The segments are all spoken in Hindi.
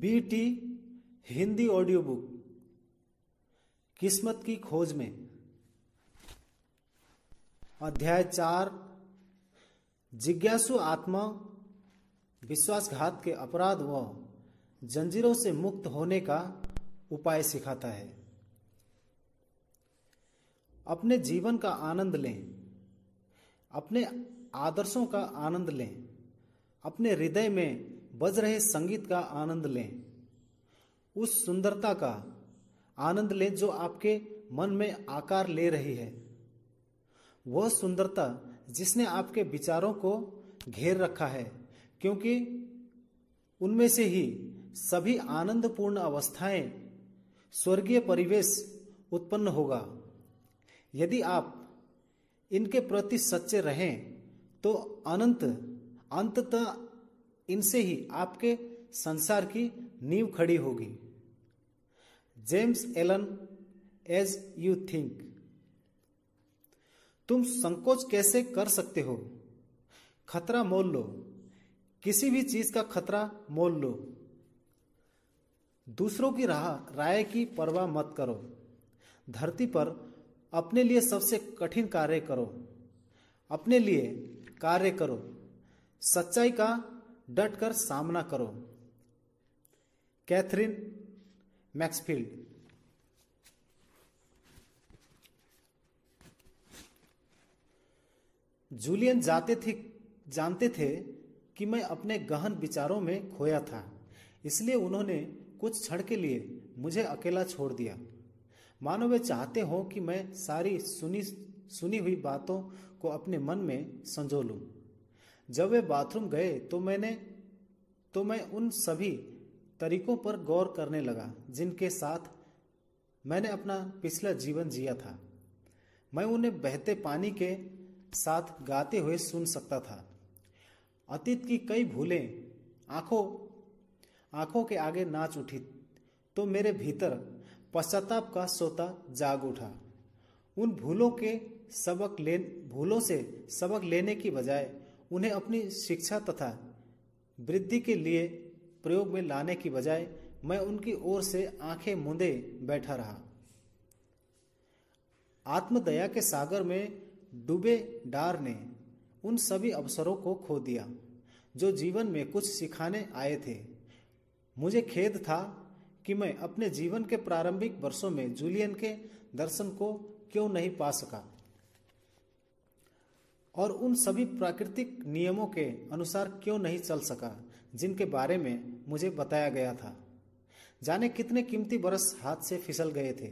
बीटी हिंदी ऑडियो बुक किस्मत की खोज में। अध्याय चार, जिज्ञासु आत्मा, विश्वासघात के अपराध व जंजीरों से मुक्त होने का उपाय सिखाता है। अपने जीवन का आनंद लें, अपने आदर्शों का आनंद लें, अपने हृदय में बज रहे संगीत का आनंद लें। उस सुंदरता का आनंद लें जो आपके मन में आकार ले रही है। वह सुंदरता जिसने आपके विचारों को घेर रखा है, क्योंकि उनमें से ही सभी आनंदपूर्ण अवस्थाएँ स्वर्गीय परिवेश उत्पन्न होगा। यदि आप इनके प्रति सच्चे रहें तो अनंत, अंततः इनसे ही आपके संसार की नींव खड़ी होगी। James Allen, as you think, तुम संकोच कैसे कर सकते हो? खतरा मोल लो। किसी भी चीज़ का खतरा मोल लो। दूसरों की राह, राय की परवाह मत करो। धरती पर अपने लिए सबसे कठिन कार्य करो। अपने लिए कार्य करो। सच्चाई का डट कर सामना करो। कैथरीन मैक्सफील्ड। जूलियन जाते थे, जानते थे कि मैं अपने गहन विचारों में खोया था, इसलिए उन्होंने कुछ क्षण के लिए मुझे अकेला छोड़ दिया। मानो वे चाहते हो कि मैं सारी सुनी सुनी हुई बातों को अपने मन में संजो लूँ। जब वे बाथरूम गए तो मैंने तो मैं उन सभी तरीकों पर गौर करने लगा, जिनके साथ मैंने अपना पिछला जीवन जिया था। मैं उन्हें बहते पानी के साथ गाते हुए सुन सकता था। अतीत की कई भूलें आँखों आँखों के आगे नाच उठी तो मेरे भीतर पश्चाताप का सोता जाग उठा। उन भूलों के सबक ले भूलों से सबक लेने की बजाय उन्हें अपनी शिक्षा तथा वृद्धि के लिए प्रयोग में लाने की बजाय मैं उनकी ओर से आँखें मूंदे बैठा रहा। आत्मदया के सागर में डूबे डार ने उन सभी अवसरों को खो दिया, जो जीवन में कुछ सिखाने आए थे। मुझे खेद था कि मैं अपने जीवन के प्रारंभिक वर्षों में जूलियन के दर्शन को क्यों नहीं पा सका। और उन सभी प्राकृतिक नियमों के अनुसार क्यों नहीं चल सका, जिनके बारे में मुझे बताया गया था। जाने कितने कीमती बरस हाथ से फिसल गए थे।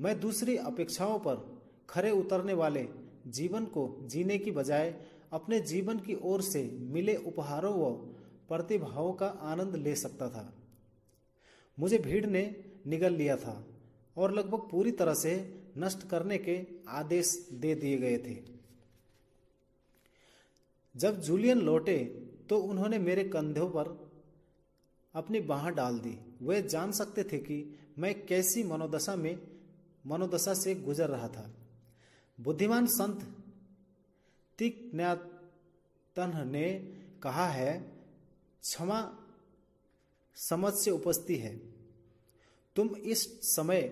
मैं दूसरी अपेक्षाओं पर खरे उतरने वाले जीवन को जीने की बजाय अपने जीवन की ओर से मिले उपहारों व प्रतिभाओं का आनंद ले सकता था। मुझे भीड़ ने निगल लिया था और लगभग पूरी तरह से नष्ट करने के आदेश दे दिए गए थे। जब जूलियन लौटे तो उन्होंने मेरे कंधों पर अपनी बाह डाल दी। वे जान सकते थे कि मैं कैसी मनोदशा में, मनोदशा से गुजर रहा था। बुद्धिमान संत तिक्न्यातन ने कहा है, क्षमा समझ से उपस्थित है। तुम इस समय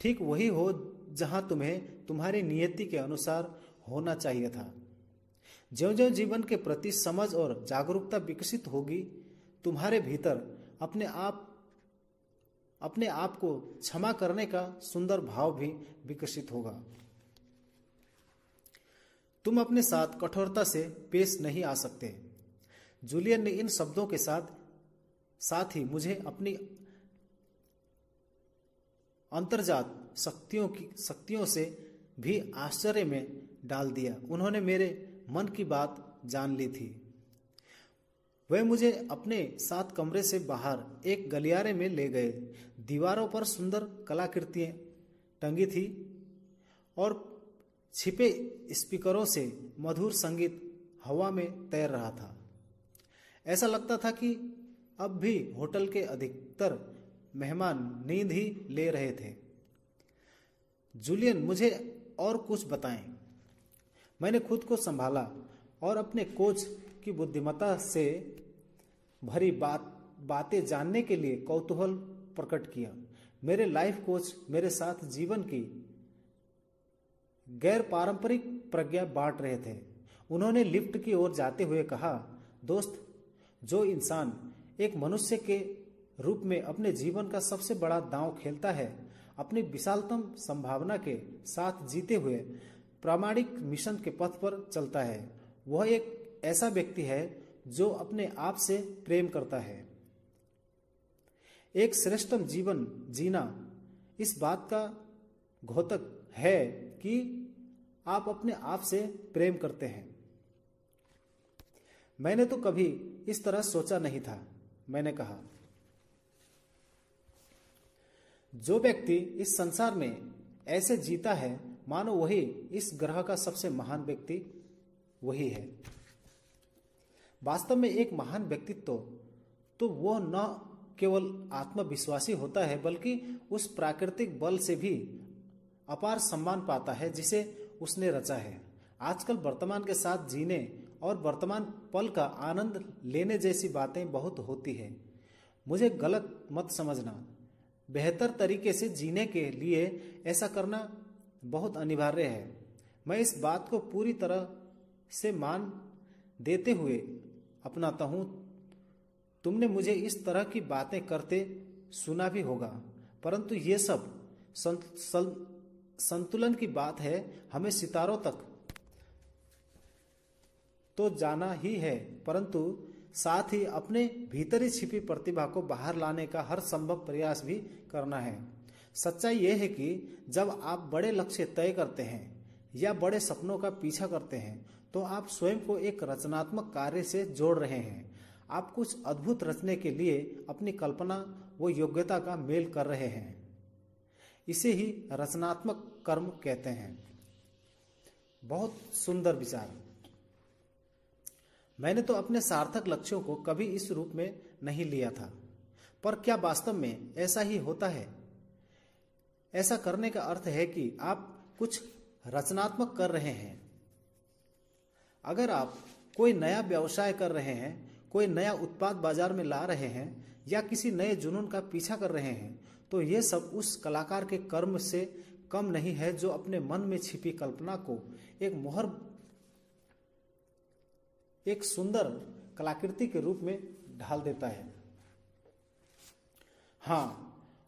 ठीक वही हो जहाँ तुम्हें तुम्हारी नियति के अनुसार होना चाहिए था। ज्यो ज्यो जीवन के प्रति समझ और जागरूकता विकसित होगी, तुम्हारे भीतर अपने आप अपने आप को क्षमा करने का सुंदर भाव भी विकसित होगा। तुम अपने साथ कठोरता से पेश नहीं आ सकते। जूलियन ने इन शब्दों के साथ साथ ही मुझे अपनी अंतर्जात शक्तियों की, शक्तियों से भी आश्चर्य में डाल दिया। उन्होंने मेरे मन की बात जान ली थी। वह मुझे अपने साथ कमरे से बाहर एक गलियारे में ले गए। दीवारों पर सुंदर कलाकृतियाँ टंगी थी और छिपे स्पीकरों से मधुर संगीत हवा में तैर रहा था। ऐसा लगता था कि अब भी होटल के अधिकतर मेहमान नींद ही ले रहे थे। जूलियन, मुझे और कुछ बताएँ। मैंने खुद को संभाला और अपने कोच की बुद्धिमत्ता से भरी बात, बातें जानने के लिए कौतूहल प्रकट किया। मेरे लाइफ कोच मेरे साथ जीवन की गैर पारंपरिक प्रज्ञा बांट रहे थे। उन्होंने लिफ्ट की ओर जाते हुए कहा, दोस्त, जो इंसान एक मनुष्य के रूप में अपने जीवन का सबसे बड़ा दांव खेलता है, अपनी विशालतम संभावना के साथ जीते हुए प्रामाणिक मिशन के पथ पर चलता है। वह एक ऐसा व्यक्ति है जो अपने आप से प्रेम करता है। एक श्रेष्ठतम जीवन जीना इस बात का घोतक है कि आप अपने आप से प्रेम करते हैं। मैंने तो कभी इस तरह सोचा नहीं था, मैंने कहा। जो व्यक्ति इस संसार में ऐसे जीता है मानो वही इस ग्रह का सबसे महान व्यक्ति वही है। वास्तव में एक महान व्यक्तित्व तो तो वो न केवल आत्मविश्वासी होता है, बल्कि उस प्राकृतिक बल से भी अपार सम्मान पाता है जिसे उसने रचा है। आजकल वर्तमान के साथ जीने और वर्तमान पल का आनंद लेने जैसी बातें बहुत होती है। मुझे गलत मत समझना। बेहतर तरीके से जीने के लिए ऐसा करना बहुत अनिवार्य है। मैं इस बात को पूरी तरह से मान देते हुए अपनाता हूँ। तुमने मुझे इस तरह की बातें करते सुना भी होगा। परंतु ये सब संतुलन की बात है, हमें सितारों तक तो जाना ही है। परंतु साथ ही अपने भीतरी छिपी प्रतिभा को बाहर लाने का हर संभव प्रयास भी करना है। सच्चाई यह है कि जब आप बड़े लक्ष्य तय करते हैं या बड़े सपनों का पीछा करते हैं तो आप स्वयं को एक रचनात्मक कार्य से जोड़ रहे हैं। आप कुछ अद्भुत रचने के लिए अपनी कल्पना व योग्यता का मेल कर रहे हैं। इसे ही रचनात्मक कर्म कहते हैं। बहुत सुंदर विचार। मैंने तो अपने सार्थक लक्ष्यों को कभी इस रूप में नहीं लिया था, पर क्या वास्तव में ऐसा ही होता है? ऐसा करने का अर्थ है कि आप कुछ रचनात्मक कर रहे हैं। अगर आप कोई नया व्यवसाय कर रहे हैं, कोई नया उत्पाद बाज़ार में ला रहे हैं, या किसी नए जुनून का पीछा कर रहे हैं तो ये सब उस कलाकार के कर्म से कम नहीं है जो अपने मन में छिपी कल्पना को एक मोहर, एक सुंदर कलाकृति के रूप में ढाल देता है। हाँ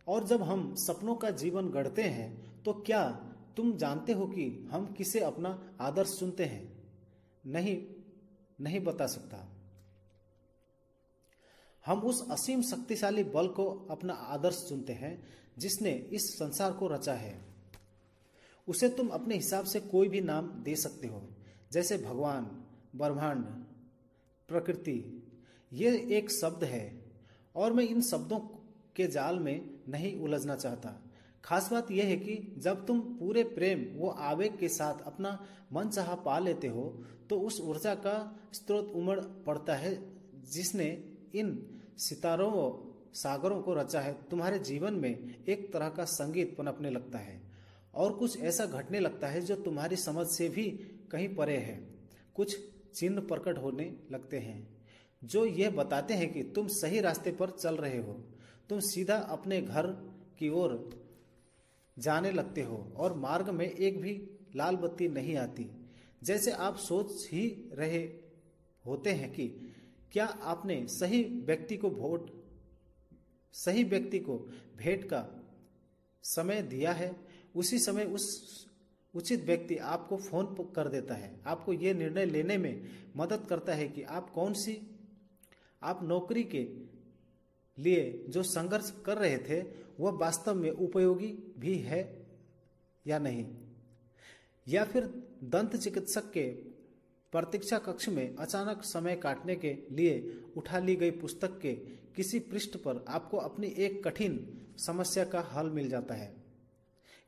और जब हम सपनों का जीवन गढ़ते हैं तो क्या तुम जानते हो कि हम किसे अपना आदर्श सुनते हैं? नहीं नहीं बता सकता। हम उस असीम शक्तिशाली बल को अपना आदर्श चुनते हैं, जिसने इस संसार को रचा है। उसे तुम अपने हिसाब से कोई भी नाम दे सकते हो, जैसे भगवान, ब्रह्मांड, प्रकृति। ये एक शब्द है, और मैं इन शब्दों के जाल में नहीं उलझना चाहता। खास बात यह है कि जब तुम पूरे प्रेम वो आवेग के साथ अपना मन चाह पा लेते हो तो उस ऊर्जा का स्रोत उमड़ पड़ता है, जिसने इन सितारों व सागरों को रचा है। तुम्हारे जीवन में एक तरह का संगीत पनपने लगता है, और कुछ ऐसा घटने लगता है जो तुम्हारी समझ से भी कहीं परे है। कुछ चिन्ह प्रकट होने लगते हैं, जो यह बताते हैं कि तुम सही रास्ते पर चल रहे हो। तुम सीधा अपने घर की ओर जाने लगते हो और मार्ग में एक भी लाल बत्ती नहीं आती। जैसे आप सोच ही रहे होते हैं कि क्या आपने सही व्यक्ति को वोट सही व्यक्ति को भेंट का समय दिया है? उसी समय उस उचित व्यक्ति आपको फ़ोन कर देता है। आपको यह निर्णय लेने में मदद करता है कि आप कौन सी, आप नौकरी के लिए जो संघर्ष कर रहे थे, वह वास्तव में उपयोगी भी है या नहीं? या फिर दंत चिकित्सक के प्रतीक्षा कक्ष में अचानक समय काटने के लिए उठा ली गई पुस्तक के किसी पृष्ठ पर आपको अपनी एक कठिन समस्या का हल मिल जाता है।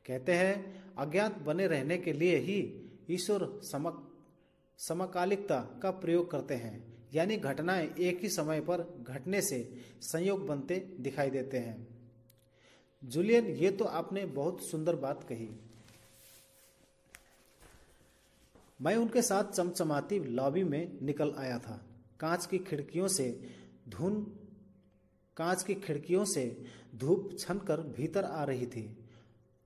कहते हैं, अज्ञात बने रहने के लिए ही ईश्वर समक समकालिकता का प्रयोग करते हैं। यानी घटनाएँ एक ही समय पर घटने से संयोग बनते दिखाई देते हैं। जूलियन, ये तो आपने बहुत सुंदर बात कही। मैं उनके साथ चमचमाती लॉबी में निकल आया था। कांच की खिड़कियों से धुन, कांच की खिड़कियों से धूप छनकर भीतर आ रही थी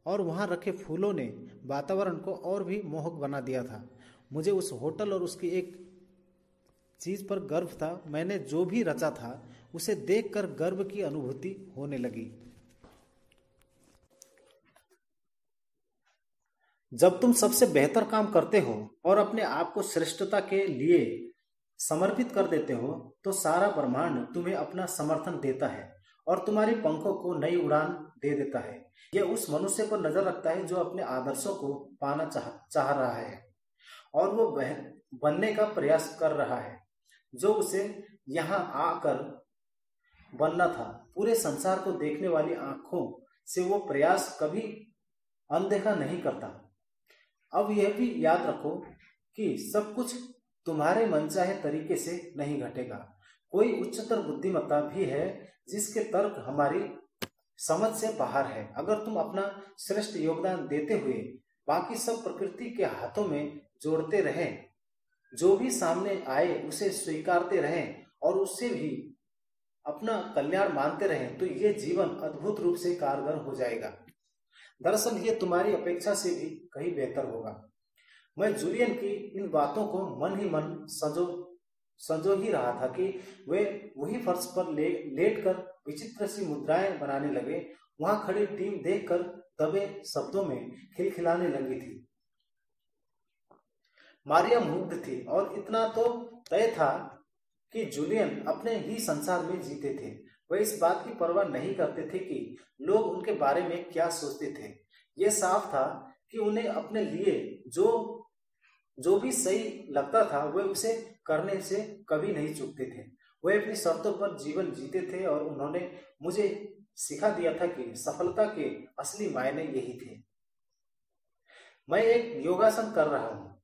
और वहाँ रखे फूलों ने वातावरण को और भी मोहक बना दिया था। मुझे उस होटल और उसकी एक चीज़ पर गर्व था, मैंने जो भी रचा था, उसे देखकर गर्व की अनुभूति होने लगी। जब तुम सबसे बेहतर काम करते हो और अपने आप को श्रेष्ठता के लिए समर्पित कर देते हो तो सारा ब्रह्मांड तुम्हें अपना समर्थन देता है और तुम्हारी पंखों को नई उड़ान दे देता है। यह उस मनुष्य पर नज़र रखता है जो अपने आदर्शों को पाना चाह चाह रहा है और वो बनने का प्रयास कर रहा है। जो उसे यहाँ आकर बनना था। पूरे संसार को देखने वाली आँखों से वो प्रयास कभी अनदेखा नहीं करता। अब यह भी याद रखो कि सब कुछ तुम्हारे मनचाहे तरीके से नहीं घटेगा। कोई उच्चतर बुद्धिमत्ता भी है जिसके तर्क हमारी समझ से बाहर है। अगर तुम अपना श्रेष्ठ योगदान देते हुए बाकी सब प्रकृति के हाथों में जोड़ते रहे जो भी सामने आए, उसे स्वीकारते रहें और उससे भी अपना कल्याण मानते रहें तो ये जीवन अद्भुत रूप से कारगर हो जाएगा। दरअसल ये तुम्हारी अपेक्षा से भी कहीं बेहतर होगा। मैं जूलियन की इन बातों को मन ही मन सजो सजो ही रहा था कि वे वही फर्श पर ले लेट कर विचित्र सी मुद्राएँ बनाने लगे। वहाँ खड़ी टीम देखकर दबे शब्दों में खिलखिलाने लगी थी। मारिया मुग्ध थी और इतना तो तय था कि जूलियन अपने ही संसार में जीते थे। वह इस बात की परवाह नहीं करते थे कि लोग उनके बारे में क्या सोचते थे। यह साफ़ था कि उन्हें अपने लिए जो जो भी सही लगता था वे उसे करने से कभी नहीं चुकते थे। वे अपनी शर्तों पर जीवन जीते थे और उन्होंने मुझे सिखा दिया था कि सफलता के असली मायने यही थे। मैं एक योगासन कर रहा हूँ।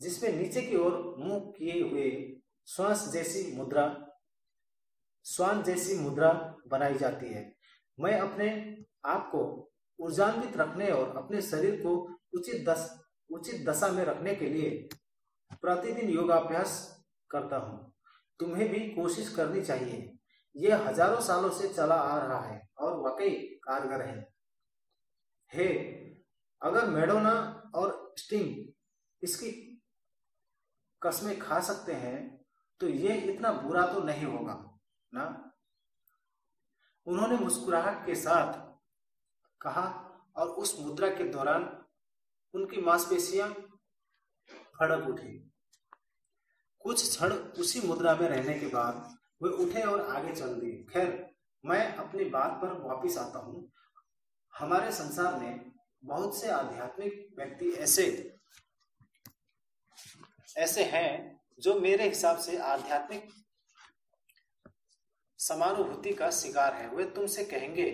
जिसमें नीचे की ओर मुँह किए हुए श्वास जैसी मुद्रा स्वान जैसी मुद्रा बनाई जाती है। मैं अपने आप को ऊर्जान्वित रखने और अपने शरीर को उचित दस, उचित दशा में रखने के लिए प्रतिदिन योगाभ्यास करता हूँ। तुम्हें भी कोशिश करनी चाहिए। यह हज़ारों सालों से चला आ रहा है और वाकई कारगर है। हे, अगर मेडोना और स्टिंग इसकी कस्में खा सकते हैं तो यह इतना बुरा तो नहीं होगा, ना? उन्होंने मुस्कुराहट के साथ कहा और उस मुद्रा के दौरान उनकी मांसपेशियाँ फड़क उठी। कुछ क्षण उसी मुद्रा में रहने के बाद वे उठे और आगे चल दिए। खैर, मैं अपनी बात पर वापस आता हूँ। हमारे संसार में बहुत से आध्यात्मिक व्यक्ति ऐसे ऐसे हैं जो मेरे हिसाब से आध्यात्मिक समानुभूति का शिकार है। वे तुमसे कहेंगे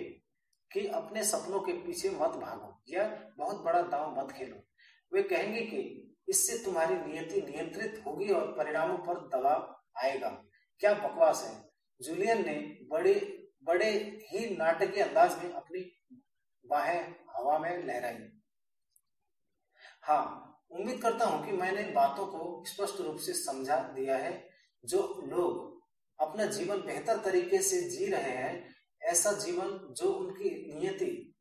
कि अपने सपनों के पीछे मत भागो या बहुत बड़ा दाव मत खेलो। वे कहेंगे कि इससे तुम्हारी नियति नियंत्रित होगी और परिणामों पर दबाव आएगा। क्या बकवास है? जूलियन ने बड़े बड़े ही नाटकीय अंदाज में अपनी बाहें हवा में लहराई। हाँ उम्मीद करता हूँ कि मैंने बातों को स्पष्ट रूप से समझा दिया है। जो लोग अपना जीवन बेहतर तरीके से जी रहे हैं, ऐसा जीवन जो उनकी नियति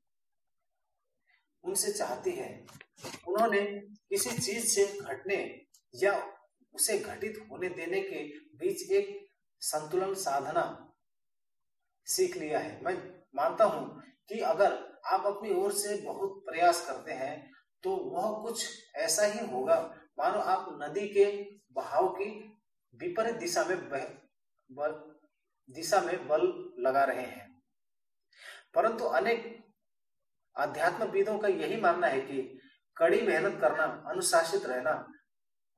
उनसे चाहती है। उन्होंने किसी चीज़ से घटने या उसे घटित होने देने के बीच एक संतुलन साधना सीख लिया है। मैं मानता हूँ कि अगर आप अपनी ओर से बहुत प्रयास करते हैं तो वह कुछ ऐसा ही होगा। मानो आप नदी के बहाव की विपरीत दिशा में बह, बल, दिशा में बल लगा रहे हैं। परंतु अनेक अध्यात्मविदों का यही मानना है कि कड़ी मेहनत करना, अनुशासित रहना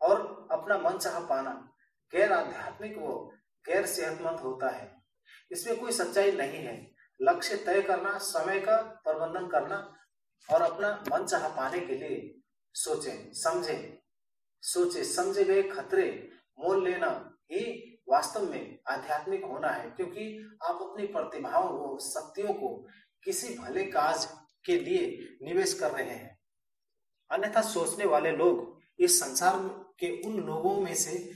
और अपना मन चाह पाना गैर आध्यात्मिक व गैर सेहतमंद होता है। इसमें कोई सच्चाई नहीं है। लक्ष्य तय करना, समय का प्रबंधन करना और अपना मन चाह पाने के लिए सोचे, समझे। सोचे, समझे गए खतरे, मोल लेना ही वास्तव में आध्यात्मिक होना है, क्योंकि आप अपनी प्रतिभाओं व शक्तियों को किसी भले काज के लिए निवेश कर रहे हैं। अन्यथा सोचने वाले लोग इस संसार के उन लोगों में से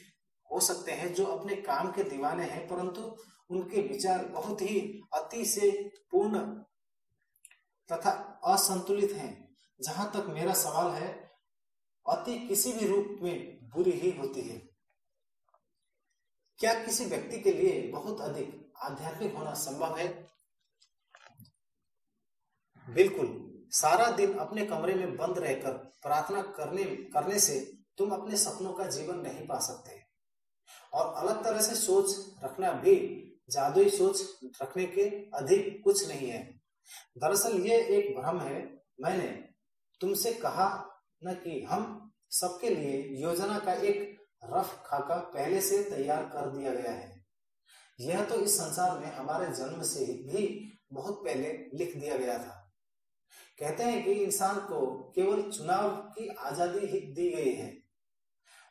हो सकते हैं जो अपने काम के दीवाने हैं, परंतु उनके विचार बहुत ही अति से पूर्ण तथा असंतुलित हैं। जहाँ तक मेरा सवाल है, अति किसी भी रूप में बुरी ही होती है। क्या किसी व्यक्ति के लिए बहुत अधिक आध्यात्मिक होना संभव है? बिल्कुल। सारा दिन अपने कमरे में बंद रहकर प्रार्थना करने करने से तुम अपने सपनों का जीवन नहीं पा सकते। और अलग तरह से सोच रखना भी, जादुई सोच रखने के अधिक कुछ नहीं है। दरअसल ये एक भ्रम है। मैंने तुमसे कहा न कि हम सबके लिए योजना का एक रफ खाका पहले से तैयार कर दिया गया है। यह तो इस संसार में हमारे जन्म से भी बहुत पहले लिख दिया गया था। कहते हैं कि इंसान को केवल चुनाव की आज़ादी ही दी गई है।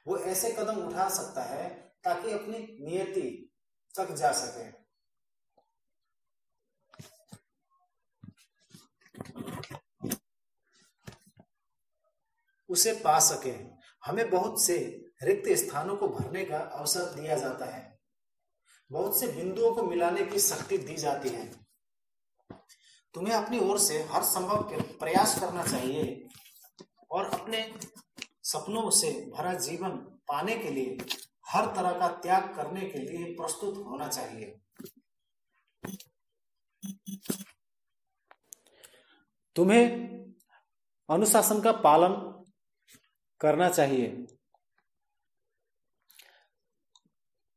वो ऐसे कदम उठा सकता है ताकि अपनी नियति तक जा सके। उसे पा सके। हमें बहुत से रिक्त स्थानों को भरने का अवसर दिया जाता है। बहुत से बिंदुओं को मिलाने की शक्ति दी जाती है। तुम्हें अपनी ओर से हर संभव प्रयास करना चाहिए और अपने सपनों से भरा जीवन पाने के लिए, हर तरह का त्याग करने के लिए प्रस्तुत होना चाहिए। तुम्हें अनुशासन का पालन करना चाहिए।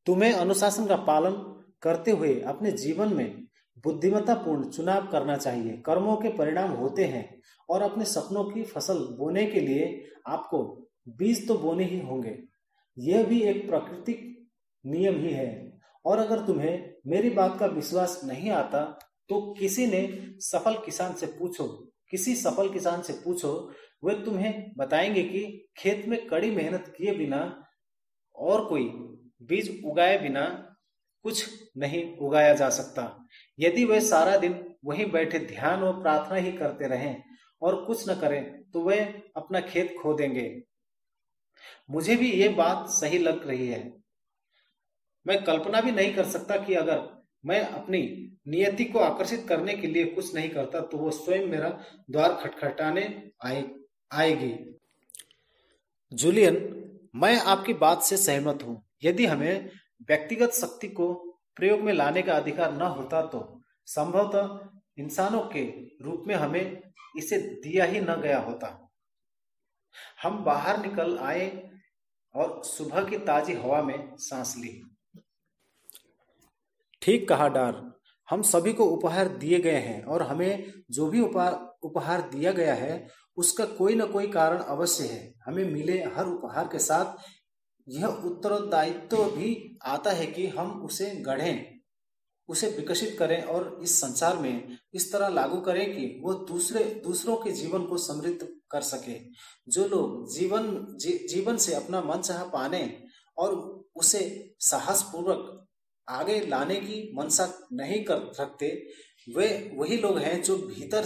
तुम्हें अनुशासन का पालन करते हुए अपने जीवन में बुद्धिमत्तापूर्ण चुनाव करना चाहिए। कर्मों के परिणाम होते हैं और अपने सपनों की फ़सल बोने के लिए आपको बीज तो बोने ही होंगे। यह भी एक प्राकृतिक नियम ही है। और अगर तुम्हें मेरी बात का विश्वास नहीं आता तो किसी ने सफल किसान से पूछो, किसी सफल किसान से पूछो वे तुम्हें बताएँगे कि खेत में कड़ी मेहनत किए बिना और कोई बीज उगाए बिना कुछ नहीं उगाया जा सकता। यदि वे सारा दिन वहीं बैठे ध्यान और प्रार्थना ही करते रहें और कुछ न करें तो वे अपना खेत खो देंगे। मुझे भी ये बात सही लग रही है। मैं कल्पना भी नहीं कर सकता कि अगर मैं अपनी नियति को आकर्षित करने के लिए कुछ नहीं करता तो वो स्वयं मेरा द्वार खटखटाने आए। आएगी। जूलियन, मैं आपकी बात से सहमत हूँ। यदि हमें व्यक्तिगत शक्ति को प्रयोग में लाने का अधिकार न होता तो संभवतः इंसानों के रूप में हमें इसे दिया ही न गया होता। हम बाहर निकल आए और सुबह की ताजी हवा में सांस ली। ठीक कहा डार हम सभी को उपहार दिए गए हैं और हमें जो भी उपहार उपहार दिया गया है उसका कोई ना कोई कारण अवश्य है। हमें मिले हर उपहार के साथ। यह उत्तरदायित्व भी आता है कि हम उसे गढ़ें उसे विकसित करें और इस संसार में इस तरह लागू करें कि वो दूसरे दूसरों के जीवन को समृद्ध कर सके। जो लोग जीवन जी, जीवन से अपना मन चाह पाने और उसे साहस पूर्वक आगे लाने की मनसा नहीं कर सकते वे वही लोग हैं जो भीतर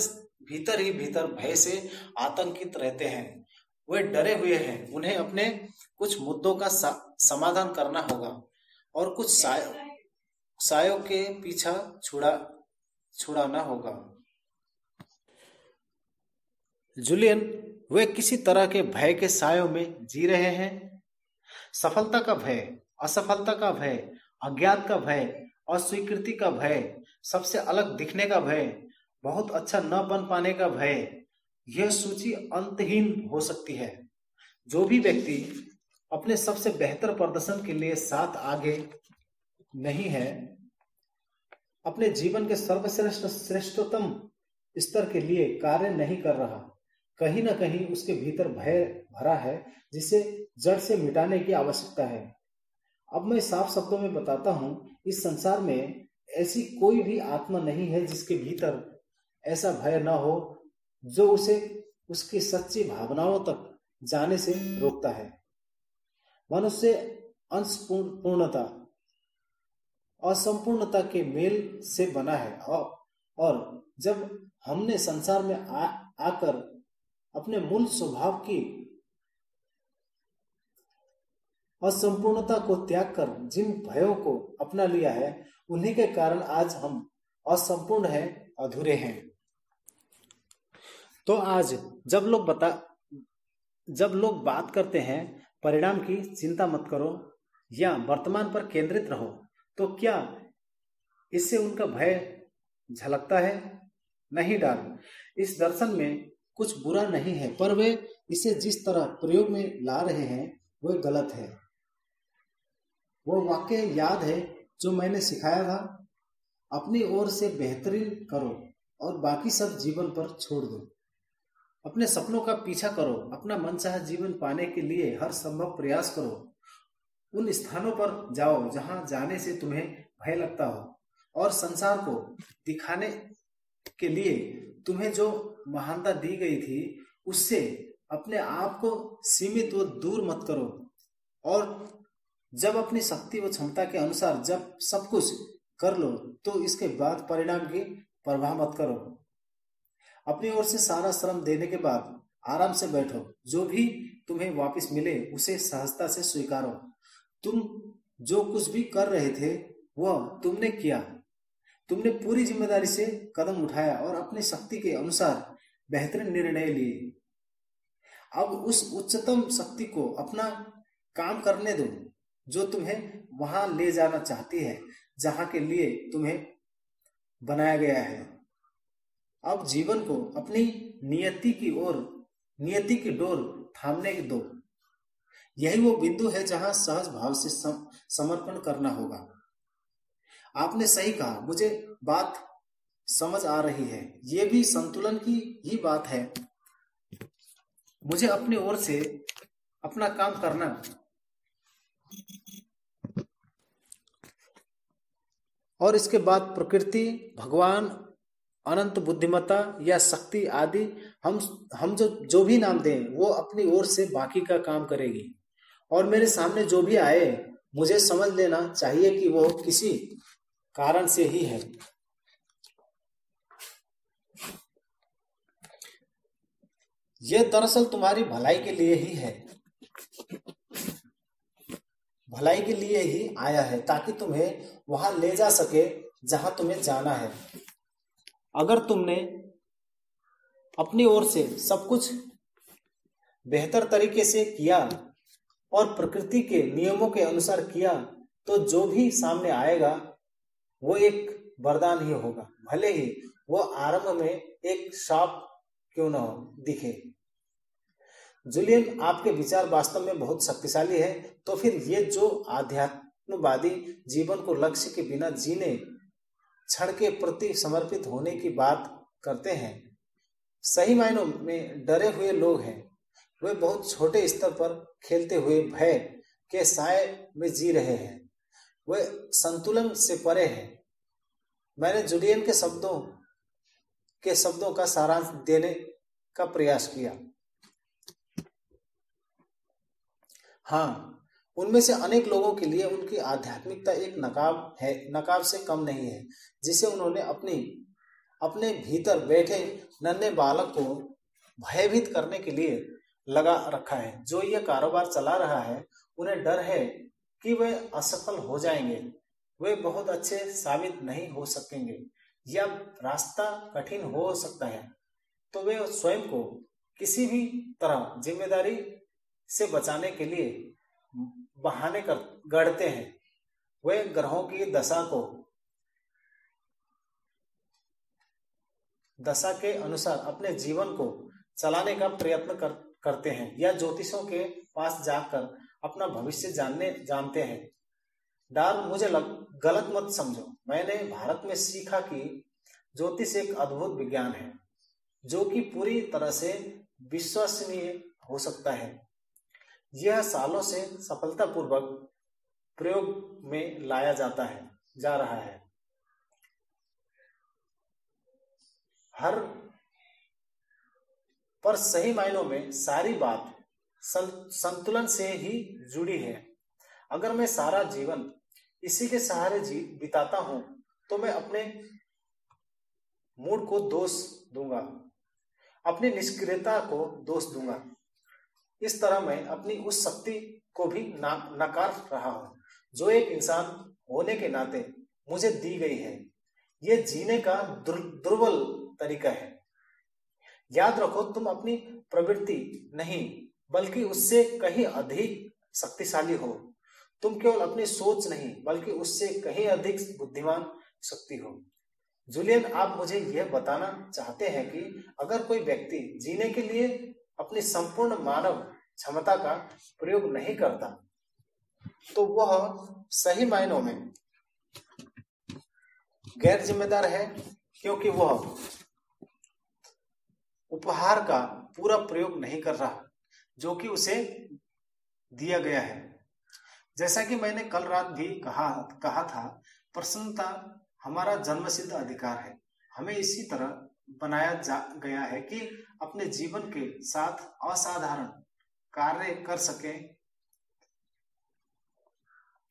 भीतर ही भीतर भय से आतंकित रहते हैं। वे डरे हुए हैं। उन्हें अपने कुछ मुद्दों का समाधान करना होगा और कुछ सायों के पीछा छुड़ा, छुड़ाना होगा। जूलियन, वे किसी तरह के भय के सायों में जी रहे हैं। सफलता का भय, असफलता का भय, अज्ञात का भय, अस्वीकृति का भय, सबसे अलग दिखने का भय बहुत अच्छा न बन पाने का भय, यह सूची अंतहीन हो सकती है। जो भी व्यक्ति अपने सबसे बेहतर प्रदर्शन के लिए साथ आगे नहीं है, अपने जीवन के सर्वश्रेष्ठ, श्रेष्ठतम स्तर के लिए कार्य नहीं कर रहा, कहीं ना कहीं उसके भीतर भय भरा है, जिसे जड़ से मिटाने की आवश्यकता है। अब मैं साफ़ शब्दों में बताता हूँ, इस संसार में ऐसी कोई भी आत्मा नहीं है जिसके भीतर ऐसा भय ना हो जो उसे उसकी सच्ची भावनाओं तक जाने से रोकता है। मनुष्य अंश पूर्णता असंपूर्णता के मेल से बना है और जब हमने संसार में आ, आकर अपने मूल स्वभाव की असंपूर्णता को त्याग कर जिन भयों को अपना लिया है उन्हीं के कारण आज हम असंपूर्ण है अधूरे हैं। तो आज जब लोग बता, जब लोग बात करते हैं, परिणाम की चिंता मत करो या वर्तमान पर केंद्रित रहो तो क्या इससे उनका भय झलकता है? नहीं डाल। इस दर्शन में कुछ बुरा नहीं है, पर वे इसे जिस तरह प्रयोग में ला रहे हैं वह गलत है। वो वाक्य याद है जो मैंने सिखाया था, अपनी ओर से बेहतरीन करो और बाकी सब जीवन पर छोड़ दो। अपने सपनों का पीछा करो, अपना मनचाह जीवन पाने के लिए हर संभव प्रयास करो। उन स्थानों पर जाओ जहाँ जाने से तुम्हें भय लगता हो और संसार को दिखाने के लिए तुम्हें जो महानता दी गई थी, उससे अपने आप को सीमित व दूर मत करो। और जब अपनी शक्ति व क्षमता के अनुसार जब सब कुछ कर लो तो इसके बाद परिणाम की परवाह मत करो। अपनी ओर से सारा श्रम देने के बाद आराम से बैठो। जो भी तुम्हें वापस मिले, उसे सहजता से स्वीकारो। तुम जो कुछ भी कर रहे थे, वह तुमने किया। तुमने पूरी ज़िम्मेदारी से कदम उठाया और अपनी शक्ति के अनुसार बेहतरीन निर्णय लिए। अब उस उच्चतम शक्ति को अपना काम करने दो, जो तुम्हें वहाँ ले जाना चाहती है, जहाँ के लिए तुम्हें बनाया गया है। अब जीवन को अपनी नियति की ओर नियति की डोर थामने दो। यही वो बिंदु है जहाँ सहज भाव से सम, समर्पण करना होगा। आपने सही कहा मुझे बात समझ आ रही है। ये भी संतुलन की ही बात है। मुझे अपनी ओर से अपना काम करना। और इसके बाद प्रकृति भगवान अनंत बुद्धिमत्ता या शक्ति आदि हम हम जो जो भी नाम दें, वो अपनी ओर से बाकी का काम करेगी। और मेरे सामने जो भी आए, मुझे समझ लेना चाहिए कि वो किसी कारण से ही है। ये दरअसल तुम्हारी भलाई के लिए ही है। भलाई के लिए ही आया है, ताकि तुम्हें वहाँ ले जा सके जहाँ तुम्हें जाना है। अगर तुमने अपनी ओर से सब कुछ बेहतर तरीके से किया और प्रकृति के नियमों के अनुसार किया तो जो भी सामने आएगा, वो एक वरदान ही होगा। भले ही वो आरंभ में एक शाप क्यों ना हो, दिखे। जुलियन, आपके विचार वास्तव में बहुत शक्तिशाली है। तो फिर ये जो आध्यात्मवादी जीवन को लक्ष्य के बिना जीने क्षण के प्रति समर्पित होने की बात करते हैं। सही मायनों में डरे हुए लोग हैं। वे बहुत छोटे स्तर पर खेलते हुए भय के साय में जी रहे हैं। वे संतुलन से परे हैं। मैंने जुलियन के शब्दों के शब्दों का सारांश देने का प्रयास किया। हाँ उनमें से अनेक लोगों के लिए उनकी आध्यात्मिकता एक नकाब है, नकाब से कम नहीं है, जिसे उन्होंने अपनी, अपने भीतर बैठे नन्हे बालक को भयभीत करने के लिए लगा रखा है। जो ये कारोबार चला रहा है, उन्हें डर है कि वे असफल हो जाएँगे। वे बहुत अच्छे साबित नहीं हो सकेंगे। या रास्ता कठिन हो सकता है। तो वे स्वयं को किसी भी तरह ज़िम्मेदारी से बचाने के लिए बहाने कर गढ़ते हैं। वे ग्रहों की दशा को दशा के अनुसार अपने जीवन को चलाने का प्रयत्न कर, करते हैं या ज्योतिषों के पास जाकर अपना भविष्य जानने जानते हैं। डार मुझे लग, गलत मत समझो। मैंने भारत में सीखा कि ज्योतिष एक अद्भुत विज्ञान है जो कि पूरी तरह से विश्वसनीय हो सकता है। यह सालों से सफलतापूर्वक प्रयोग में लाया जाता है, जा रहा है। हर पर सही मायनों में सारी बात संतुलन से ही जुड़ी है। अगर मैं सारा जीवन इसी के सहारे जी, बिताता हूँ तो मैं अपने मूड को दोष दूँगा, अपनी निष्क्रियता को दोष दूँगा। इस तरह मैं अपनी उस शक्ति को भी ना, नकार रहा हूँ जो एक इंसान होने के नाते मुझे दी गई है। ये जीने का दुर्बल तरीका है। याद रखो तुम अपनी प्रवृत्ति नहीं बल्कि उससे कहीं अधिक शक्तिशाली हो। तुम केवल अपनी सोच नहीं बल्कि उससे कहीं अधिक बुद्धिमान शक्ति हो। जूलियन आप मुझे यह बताना चाहते हैं कि अगर कोई व्यक्ति जीने के लिए अपनी संपूर्ण मानव क्षमता का प्रयोग नहीं करता। तो वह सही मायनों में गैर जिम्मेदार है, क्योंकि वह उपहार का पूरा प्रयोग नहीं कर रहा, जो कि उसे दिया गया है। जैसा कि मैंने कल रात भी कहा कहा था, प्रसन्नता हमारा जन्मसिद्ध अधिकार है। हमें इसी तरह बनाया जा, गया है कि अपने जीवन के साथ असाधारण कार्य कर सके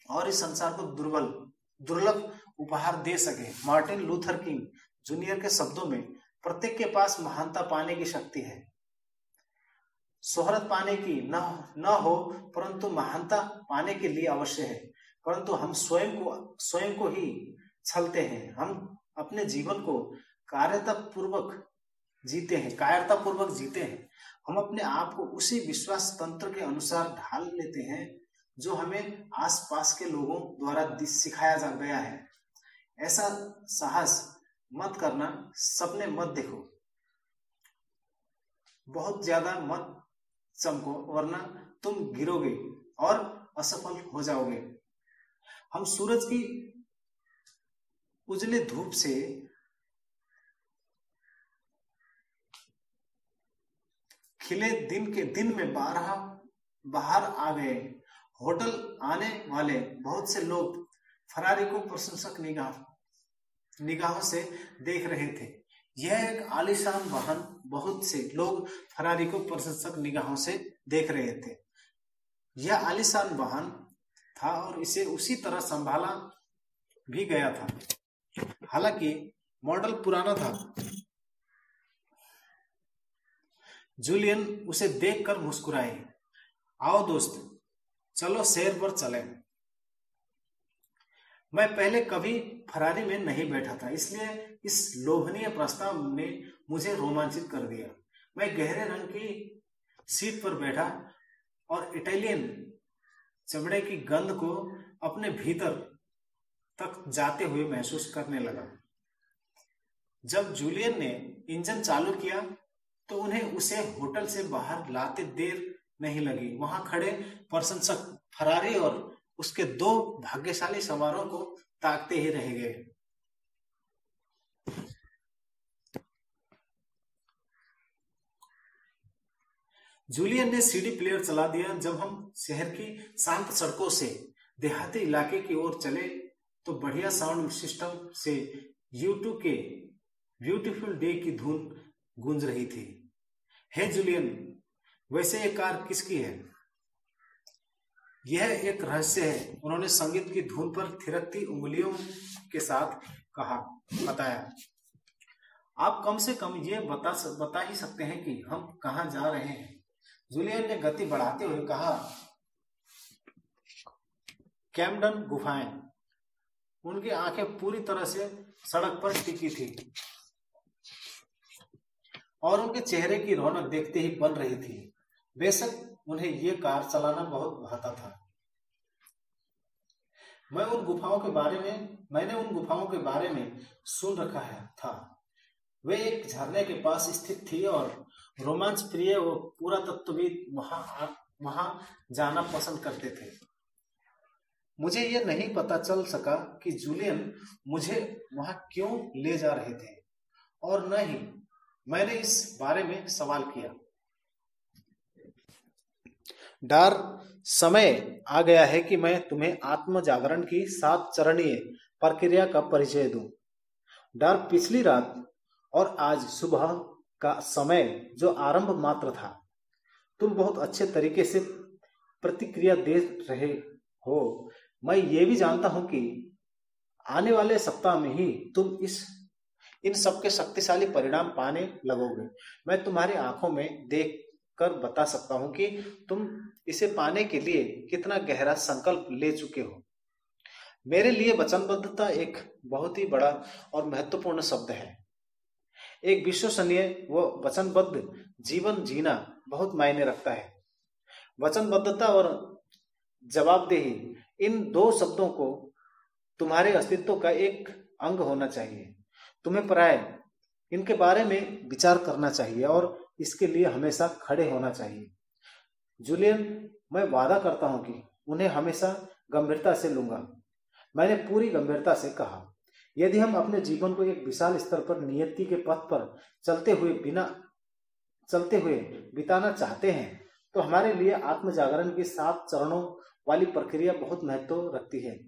और इस संसार को दुर्बल, दुर्लभ उपहार दे सके। मार्टिन लूथर किंग जूनियर के शब्दों में, प्रत्येक के पास महानता पाने की शक्ति है। शोहरत पाने की न न हो, परंतु महानता पाने के लिए अवश्य है। परंतु हम स्वयं को स्वयं को ही छलते हैं। हम अपने जीवन को कार्यता पूर्वक जीते हैं कायरता पूर्वक जीते हैं। हम अपने आप को उसी विश्वास तंत्र के अनुसार ढाल लेते हैं, जो हमें आसपास के लोगों द्वारा सिखाया जा गया है। ऐसा साहस मत करना, सपने मत देखो। बहुत ज़्यादा मत चमको, वरना तुम गिरोगे और असफल हो जाओगे। हम सूरज की उजले धूप से खिले दिन के दिन में बारह, बाहर आ गए। होटल आने वाले बहुत से लोग फरारी को प्रशंसक निगाह, निगाहों से देख रहे थे। यह एक आलिशान वाहन बहुत से लोग फरारी को प्रशंसक निगाहों से देख रहे थे। यह आलिशान वाहन था और इसे उसी तरह संभाला भी गया था। हालाँकि मॉडल पुराना था। जूलियन उसे देखकर मुस्कुराए। आओ दोस्त, चलो शेर पर चले। मैं पहले कभी फरारी में नहीं बैठा था, इसलिए इस लोभनीय प्रस्ताव ने मुझे रोमांचित कर दिया। मैं गहरे रंग की सीट पर बैठा और इटालियन चमड़े की गंध को अपने भीतर तक जाते हुए महसूस करने लगा। जब जूलियन ने इंजन चालू किया तो उन्हें उसे होटल से बाहर लाते देर नहीं लगी। वहाँ खड़े प्रशंसक फरारी और उसके दो भाग्यशाली सवारों को ताकते ही रह गए। जूलियन ने सीडी प्लेयर चला दिया। जब हम शहर की शांत सड़कों से देहाती इलाके की ओर चले तो बढ़िया साउंड सिस्टम से यूट्यूब के ब्यूटीफुल डे की धुन गूंज रही थी। हे जुलियन, वैसे ये कार किसकी है? यह एक रहस्य है। उन्होंने संगीत की धुन पर थिरकती उंगलियों के साथ कहा, बताया। आप कम से कम ये बता बता ही सकते हैं कि हम कहा जा रहे हैं। जूलियन ने गति बढ़ाते हुए कहा, कैमडन गुफाएँ। उनकी आँखें पूरी तरह से सड़क पर टिकी थी। और उनके चेहरे की रौनक देखते ही बन रही थी। बेशक उन्हें ये कार चलाना बहुत भाता था। मैं उन गुफाओं के बारे में, मैंने उन गुफाओं के बारे में सुन रखा है, था। वे एक झरने के पास स्थित थी और रोमांच प्रिय वो पूरा तत्वविद वहाँ वहाँ जाना पसंद करते थे। मुझे यह नहीं पता चल सका कि जूलियन मुझे वहाँ क्यों ले जा रहे थे, और न ही मैंने इस बारे में सवाल किया। डर समय आ गया है कि मैं तुम्हें आत्म जागरण की सात चरणीय प्रक्रिया का परिचय दूँ। डर पिछली रात और आज सुबह का समय जो आरंभ मात्र था। तुम बहुत अच्छे तरीके से प्रतिक्रिया दे रहे हो। मैं ये भी जानता हूँ कि आने वाले सप्ताह में ही तुम इस इन सबके शक्तिशाली परिणाम पाने लगोगे। मैं तुम्हारी आँखों में देख कर बता सकता हूँ कि तुम इसे पाने के लिए कितना गहरा संकल्प ले चुके हो। मेरे लिए वचनबद्धता एक बहुत ही बड़ा और महत्वपूर्ण शब्द है। एक विश्वसनीय व वचनबद्ध जीवन जीना बहुत मायने रखता है। वचनबद्धता और जवाबदेही इन दो शब्दों को तुम्हारे अस्तित्व का एक अंग होना चाहिए। तुम्हें प्राय इनके बारे में विचार करना चाहिए और इसके लिए हमेशा खड़े होना चाहिए। जूलियन, मैं वादा करता हूँ कि उन्हें हमेशा गंभीरता से लूँगा। मैंने पूरी गंभीरता से कहा। यदि हम अपने जीवन को एक विशाल स्तर पर नियति के पथ पर चलते हुए बिना, चलते हुए बिताना चाहते हैं तो हमारे लिए आत्म जागरण के सात चरणों वाली प्रक्रिया बहुत महत्व रखती है।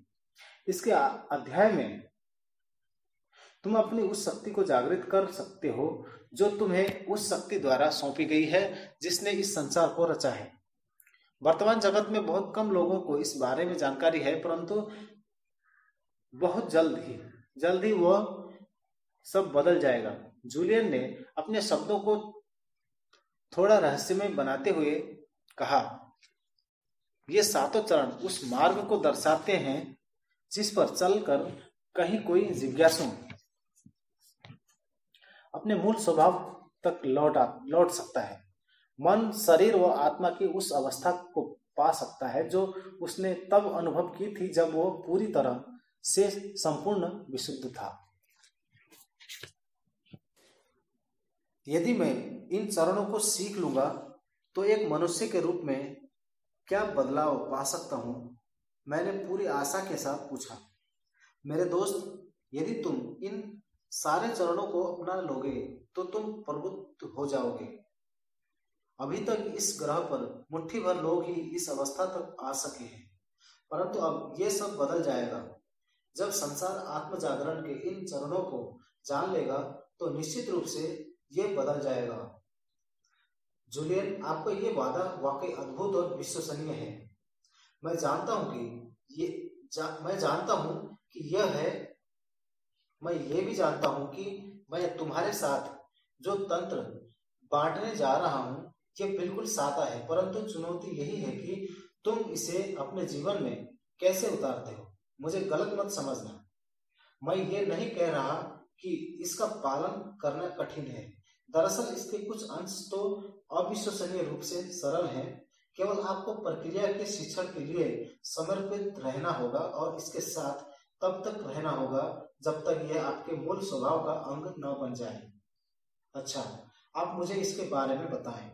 इसके अध्याय में तुम अपनी उस शक्ति को जागृत कर सकते हो, जो तुम्हें उस शक्ति द्वारा सौंपी गई है, जिसने इस संसार को रचा है। वर्तमान जगत में बहुत कम लोगों को इस बारे में जानकारी है, परंतु बहुत जल्द ही जल्द ही वह सब बदल जाएगा। जूलियन ने अपने शब्दों को थोड़ा रहस्यमय बनाते हुए कहा, ये सातों चरण उस मार्ग को दर्शाते हैं, जिस पर चलकर कहीं कोई जिज्ञासु अपने मूल स्वभाव तक लौट लौट सकता है। मन, शरीर व आत्मा की उस अवस्था को पा सकता है जो उसने तब अनुभव की थी जब वो पूरी तरह से संपूर्ण विशुद्ध था। यदि मैं इन चरणों को सीख लूँगा तो एक मनुष्य के रूप में क्या बदलाव पा सकता हूँ? मैंने पूरी आशा के साथ पूछा। मेरे दोस्त, यदि तुम इन सारे चरणों को अपना लोगे तो तुम प्रबुद्ध हो जाओगे। अभी तक इस ग्रह पर मुट्ठी भर लोग ही इस अवस्था तक आ सके हैं। परंतु अब ये सब बदल जाएगा। जब संसार आत्म जागरण के इन चरणों को जान लेगा तो निश्चित रूप से ये बदल जाएगा। जूलियन आपका ये वादा वाकई अद्भुत और विश्वसनीय है। मैं जानता हूँ कि ये जा, मैं जानता हूँ कि यह है मैं ये भी जानता हूँ कि मैं तुम्हारे साथ जो तंत्र बांटने जा रहा हूँ, ये बिल्कुल सादा है, परंतु चुनौती यही है कि तुम इसे अपने जीवन में कैसे उतारते हो? मुझे गलत मत समझना। मैं ये नहीं कह रहा कि इसका पालन करना कठिन है। दरअसल इसके कुछ अंश तो अविश्वसनीय रूप से सरल हैं। केवल आपको प्रक्रिया के शिक्षण के लिए समर्पित रहना होगा और इसके साथ तब तक रहना होगा जब तक यह आपके मूल स्वभाव का अंग न बन जाए। अच्छा आप मुझे इसके बारे में बताएँ।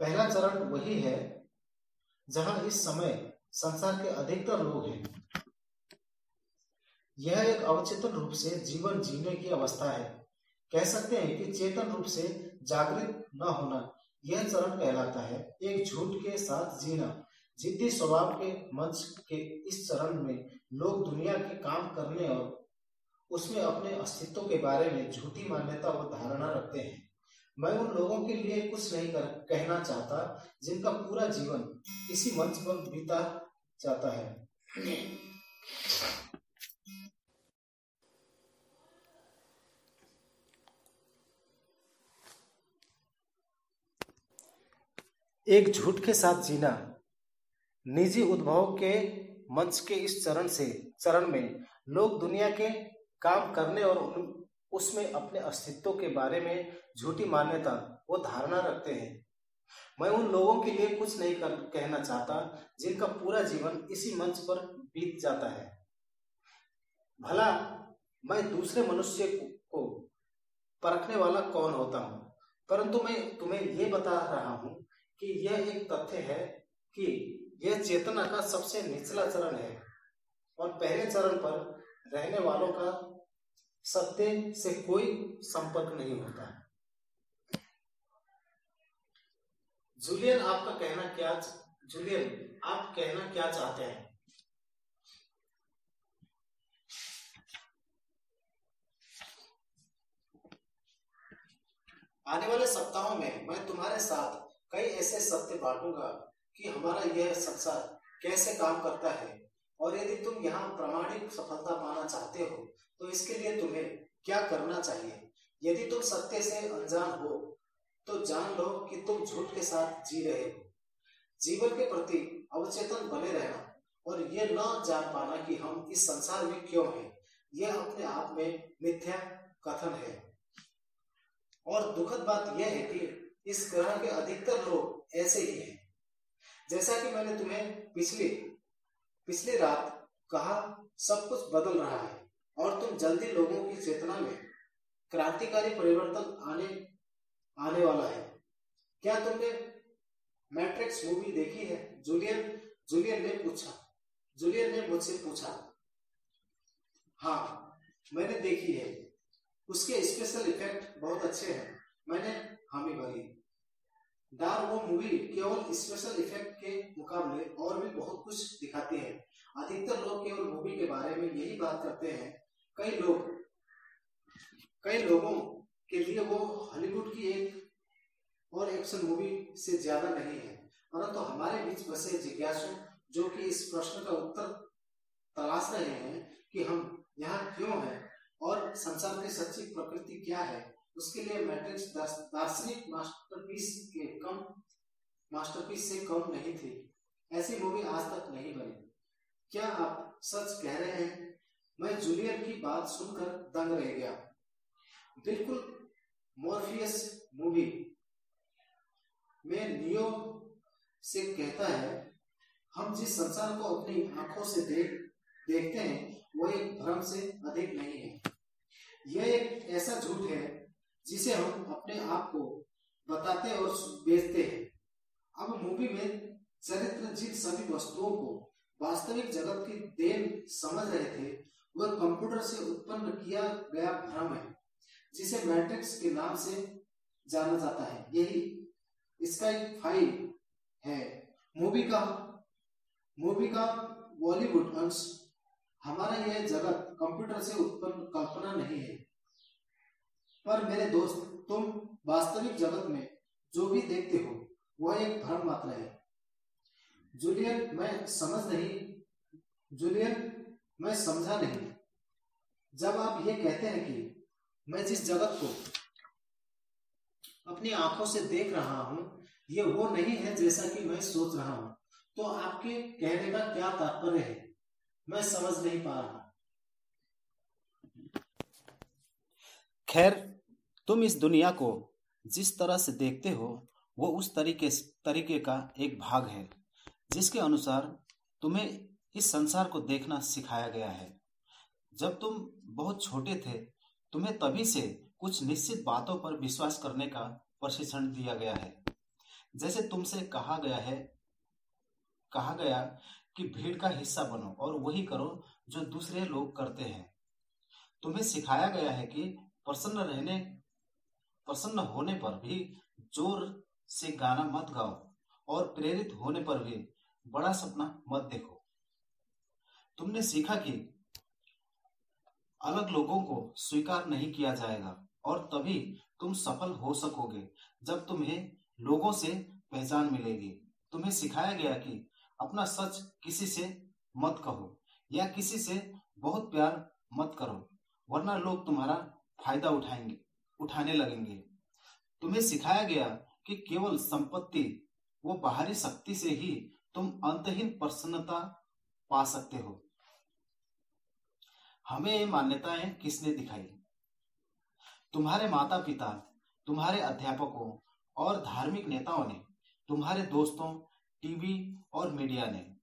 पहला चरण वही है, जहाँ इस समय संसार के अधिकतर लोग हैं। यह एक अवचेतन रूप से जीवन जीने की अवस्था है। कह सकते हैं कि चेतन रूप से जागृत न होना, यह चरण कहलाता है। एक झूठ के साथ जीना, जिद्दी स्वभाव के मंच के इस चरण में लोग दुनिया के काम करने और उसमें अपने अस्तित्व के बारे में झूठी मान्यता और धारणा रखते हैं। मैं उन लोगों के लिए कुछ नहीं कर, कहना चाहता जिनका पूरा जीवन इसी मंच पर बीता जाता है। एक झूठ के साथ जीना, निजी उद्भव के मंच के इस चरण से चरण में लोग दुनिया के काम करने और उसमें अपने अस्तित्व के बारे में झूठी मान्यता वो धारणा रखते हैं। मैं उन लोगों के लिए कुछ नहीं कर, कहना चाहता जिनका पूरा जीवन इसी मंच पर बीत जाता है। भला मैं दूसरे मनुष्य को परखने वाला कौन होता हूँ? परंतु मैं तुम्हें ये बता रहा हूँ कि यह एक तथ्य है कि यह चेतना का सबसे निचला चरण है। और पहले चरण पर रहने वालों का सत्य से कोई संपर्क नहीं होता। जूलियन, आपका कहना क्या जूलियन, आप कहना क्या चाहते हैं? आने वाले सप्ताहों में मैं तुम्हारे साथ कई ऐसे सत्य बांटूँगा। कि हमारा यह संसार कैसे काम करता है? और यदि तुम यहाँ प्रामाणिक सफलता पाना चाहते हो तो इसके लिए तुम्हें क्या करना चाहिए? यदि तुम सत्य से अनजान हो तो जान लो कि तुम झूठ के साथ जी रहे हो। जीवन के प्रति अवचेतन बने रहना और ये न जान पाना कि हम इस संसार में क्यों हैं, यह अपने आप में मिथ्या कथन है। और दुखद बात यह है कि इस ग्रह के अधिकतर लोग ऐसे ही हैं। जैसा कि मैंने तुम्हें पिछली पिछली रात कहा, सब कुछ बदल रहा है, और तुम जल्दी लोगों की चेतना में क्रांतिकारी परिवर्तन आने आने वाला है। क्या तुमने मैट्रिक्स मूवी देखी है? जूलियन जूलियन ने पूछा, जूलियन ने मुझसे पूछा। हाँ मैंने देखी है। उसके स्पेशल इफ़ेक्ट बहुत अच्छे हैं। मैंने हामी भरी डार वो मूवी केवल स्पेशल इफ़ेक्ट के मुकाबले और भी बहुत कुछ दिखाती है। अधिकतर लोग केवल मूवी के बारे में यही बात करते हैं। कई लोग, कई लोगों के लिए वो हॉलीवुड की एक और एक्शन मूवी से ज़्यादा नहीं है। परंतु तो हमारे बीच बसे जिज्ञासु जो कि इस प्रश्न का उत्तर तलाश रहे हैं कि हम यहाँ क्यों हैं और संसार की सच्ची प्रकृति क्या है। उसके लिए मैट्रिक्स दार्शनिक मास्टरपीस के कम मास्टरपीस से कम नहीं थी। ऐसी मूवी आज तक नहीं बनी। क्या आप सच कह रहे हैं? मैं जूलियन की बात सुनकर दंग रह गया। बिल्कुल मोरफियस मूवी में नियो से कहता है, हम जिस संसार को अपनी आँखों से देख, देखते हैं, वो एक भ्रम से अधिक नहीं है। यह एक ऐसा झूठ है जिसे हम अपने आप को बताते और बेचते हैं। अब मूवी में चरित्र जिन सभी वस्तुओं को वास्तविक जगत की देन समझ रहे थे, वह कंप्यूटर से उत्पन्न किया गया भ्रम है, जिसे मैट्रिक्स के नाम से जाना जाता है। यही इसका एक फ़ाइल है। मूवी का मूवी का बॉलीवुड अंश, हमारा यह जगत कंप्यूटर से उत्पन्न कल्पना नहीं है। पर मेरे दोस्त, तुम वास्तविक जगत में जो भी देखते हो, वह एक भ्रम मात्र है। जूलियन मैं समझ नहीं जूलियन मैं समझा नहीं। जब आप ये कहते हैं कि मैं जिस जगत को अपनी आँखों से देख रहा हूँ, ये वो नहीं है जैसा कि मैं सोच रहा हूँ तो आपके कहने का क्या तात्पर्य है? मैं समझ नहीं पा रहा। खैर तुम इस दुनिया को जिस तरह से देखते हो, वो उस तरीके तरीके का एक भाग है, जिसके अनुसार तुम्हें इस संसार को देखना सिखाया गया है। जब तुम बहुत छोटे थे, तुम्हें तभी से कुछ निश्चित बातों पर विश्वास करने का प्रशिक्षण दिया गया है। जैसे तुमसे कहा गया है, कहा गया कि भीड़ का हिस्सा बनो और वही करो जो दूसरे लोग करते हैं। तुम्हें सिखाया गया है कि प्रसन्न रहने प्रसन्न होने पर भी ज़ोर से गाना मत गाओ और प्रेरित होने पर भी बड़ा सपना मत देखो। तुमने सीखा कि अलग लोगों को स्वीकार नहीं किया जाएगा और तभी तुम सफल हो सकोगे जब तुम्हें लोगों से पहचान मिलेगी। तुम्हें सिखाया गया कि अपना सच किसी से मत कहो या किसी से बहुत प्यार मत करो, वरना लोग तुम्हारा फ़ायदा उठाएँगे। उठाने लगेंगे। तुम्हें सिखाया गया कि केवल संपत्ति, वो बाहरी शक्ति से ही तुम अंतहीन प्रसन्नता पा सकते हो। हमें ये मान्यताएँ किसने दिखाई? तुम्हारे माता पिता तुम्हारे अध्यापकों और धार्मिक नेताओं ने, तुम्हारे दोस्तों, टीवी और मीडिया ने।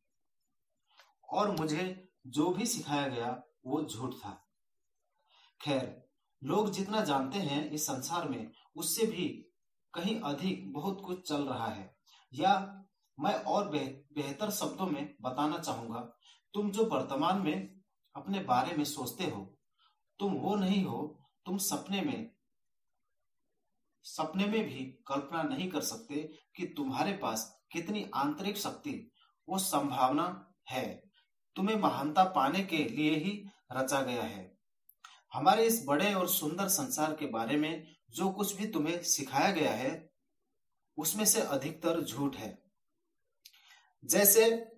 और मुझे जो भी सिखाया गया, वो झूठ था। खैर लोग जितना जानते हैं इस संसार में, उससे भी कहीं अधिक बहुत कुछ चल रहा है। या मैं और बेहतर शब्दों में बताना चाहूँगा, तुम जो वर्तमान में अपने बारे में सोचते हो, तुम वो नहीं हो, तुम सपने में सपने में भी कल्पना नहीं कर सकते कि तुम्हारे पास कितनी आंतरिक शक्ति, वो संभावना है। तुम्हें महानता पाने के लिए ही रचा गया है। हमारे इस बड़े और सुंदर संसार के बारे में जो कुछ भी तुम्हें सिखाया गया है, उसमें से अधिकतर झूठ है। जैसे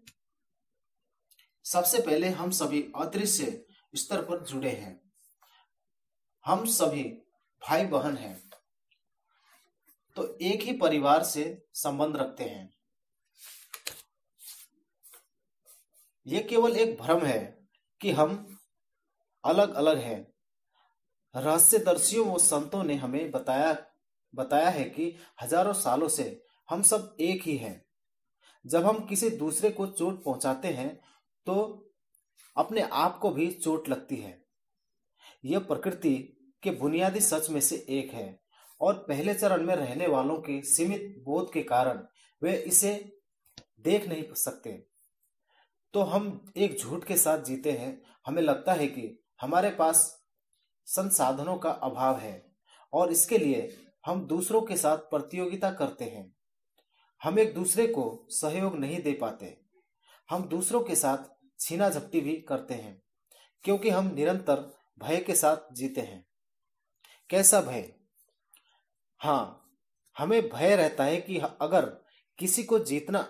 सबसे पहले हम सभी अदृश्य स्तर पर जुड़े हैं। हम सभी भाई बहन हैं। तो एक ही परिवार से संबंध रखते हैं। ये केवल एक भ्रम है कि हम अलग अलग हैं। रहस्यदर्शियों व संतों ने हमें बताया बताया है कि हज़ारों सालों से हम सब एक ही हैं। जब हम किसी दूसरे को चोट पहुंचाते हैं तो अपने आप को भी चोट लगती है। यह प्रकृति के बुनियादी सच में से एक है और पहले चरण में रहने वालों के सीमित बोध के कारण वे इसे देख नहीं सकते। तो हम एक झूठ के साथ जीते हैं। हमें लगता है कि हमारे पास संसाधनों का अभाव है और इसके लिए हम दूसरों के साथ प्रतियोगिता करते हैं। हम एक दूसरे को सहयोग नहीं दे पाते। हम दूसरों के साथ छीना झपटी भी करते हैं, क्योंकि हम निरंतर भय के साथ जीते हैं। कैसा भय? हाँ हमें भय रहता है कि अगर किसी को जीतना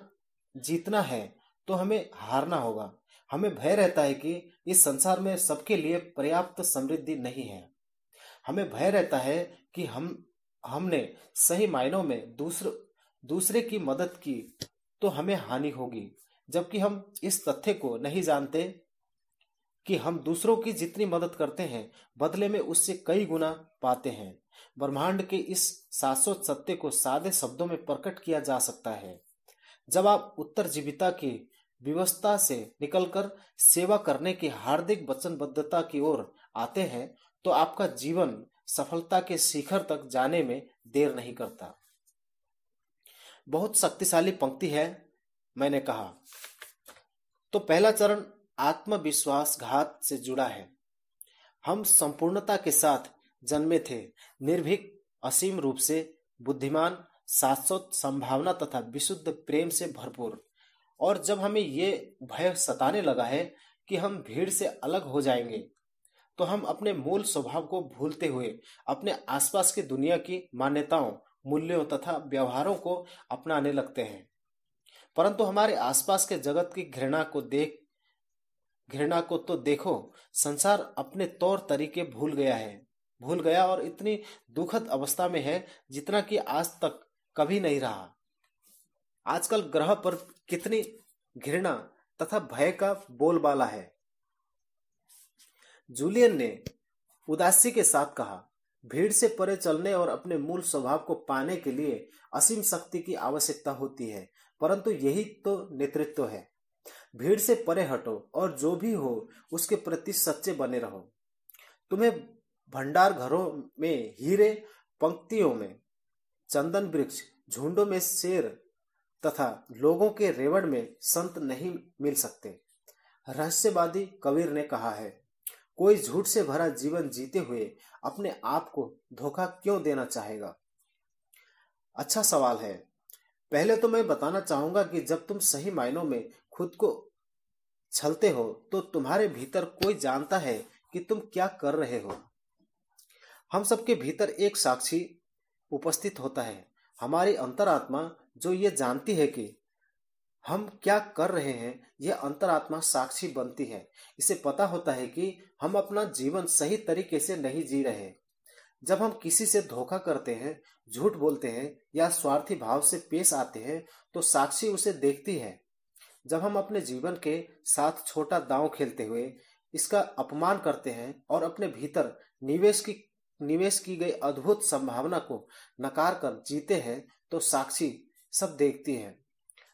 जीतना है तो हमें हारना होगा। हमें भय रहता है कि इस संसार में सबके लिए पर्याप्त समृद्धि नहीं है। हमें भय रहता है कि हम, हमने सही मायनों में दूसरे दूसरे की मदद की तो हमें हानि होगी, जबकि हम इस तथ्य को नहीं जानते कि हम दूसरों की जितनी मदद करते हैं, बदले में उससे कई गुना पाते हैं। ब्रह्मांड के इस शाश्वत सत्य को सादे शब्दों में प्रकट किया जा सकता है। जब आप उत्तर जीविता की व्यवस्था से निकलकर सेवा करने की हार्दिक वचनबद्धता की ओर आते हैं तो आपका जीवन सफलता के शिखर तक जाने में देर नहीं करता। बहुत शक्तिशाली पंक्ति है, मैंने कहा। तो पहला चरण आत्मविश्वास घात से जुड़ा है। हम संपूर्णता के साथ जन्मे थे, निर्भीक, असीम रूप से बुद्धिमान, शाश्वत संभावना तथा विशुद्ध प्रेम से भरपूर। और जब हमें ये भय सताने लगा है कि हम भीड़ से अलग हो जाएँगे तो हम अपने मूल स्वभाव को भूलते हुए, अपने आसपास की दुनिया की मान्यताओं, मूल्यों तथा व्यवहारों को अपनाने लगते हैं। परंतु हमारे आसपास के जगत की घृणा को देख, घृणा को तो देखो, संसार अपने तौर तरीके भूल गया है। भूल गया और इतनी दुखद अवस्था में है जितना कि आज तक कभी नहीं रहा। आजकल ग्रह पर कितनी घृणा तथा भय का बोलबाला है। जूलियन ने उदासी के साथ कहा, भीड़ से परे चलने और अपने मूल स्वभाव को पाने के लिए असीम शक्ति की आवश्यकता होती है, परंतु यही तो नेतृत्व है। भीड़ से परे हटो और जो भी हो, उसके प्रति सच्चे बने रहो। तुम्हें भंडार घरों में, हीरे पंक्तियों में, चंदन वृक्ष, झुंडों में शेर तथा लोगों के रेवड़ में संत नहीं मिल सकते। रहस्यवादी कबीर ने कहा है, कोई झूठ से भरा जीवन जीते हुए अपने आप को धोखा क्यों देना चाहेगा? अच्छा सवाल है। पहले तो मैं बताना चाहूँगा कि जब तुम सही मायनों में खुद को छलते हो तो तुम्हारे भीतर कोई जानता है कि तुम क्या कर रहे हो। हम सबके भीतर एक साक्षी उपस्थित होता है। हमारी अंतरात्मा जो ये जानती है कि हम क्या कर रहे हैं, यह अंतरात्मा साक्षी बनती है। इसे पता होता है कि हम अपना जीवन सही तरीके से नहीं जी रहे। जब हम किसी से धोखा करते हैं, झूठ बोलते हैं या स्वार्थी भाव से पेश आते हैं तो साक्षी उसे देखती है। जब हम अपने जीवन के साथ छोटा दांव खेलते हुए इसका अपमान करते हैं और अपने भीतर निवेश की निवेश की गई अद्भुत संभावना को नकार कर जीते हैं तो साक्षी सब देखती है।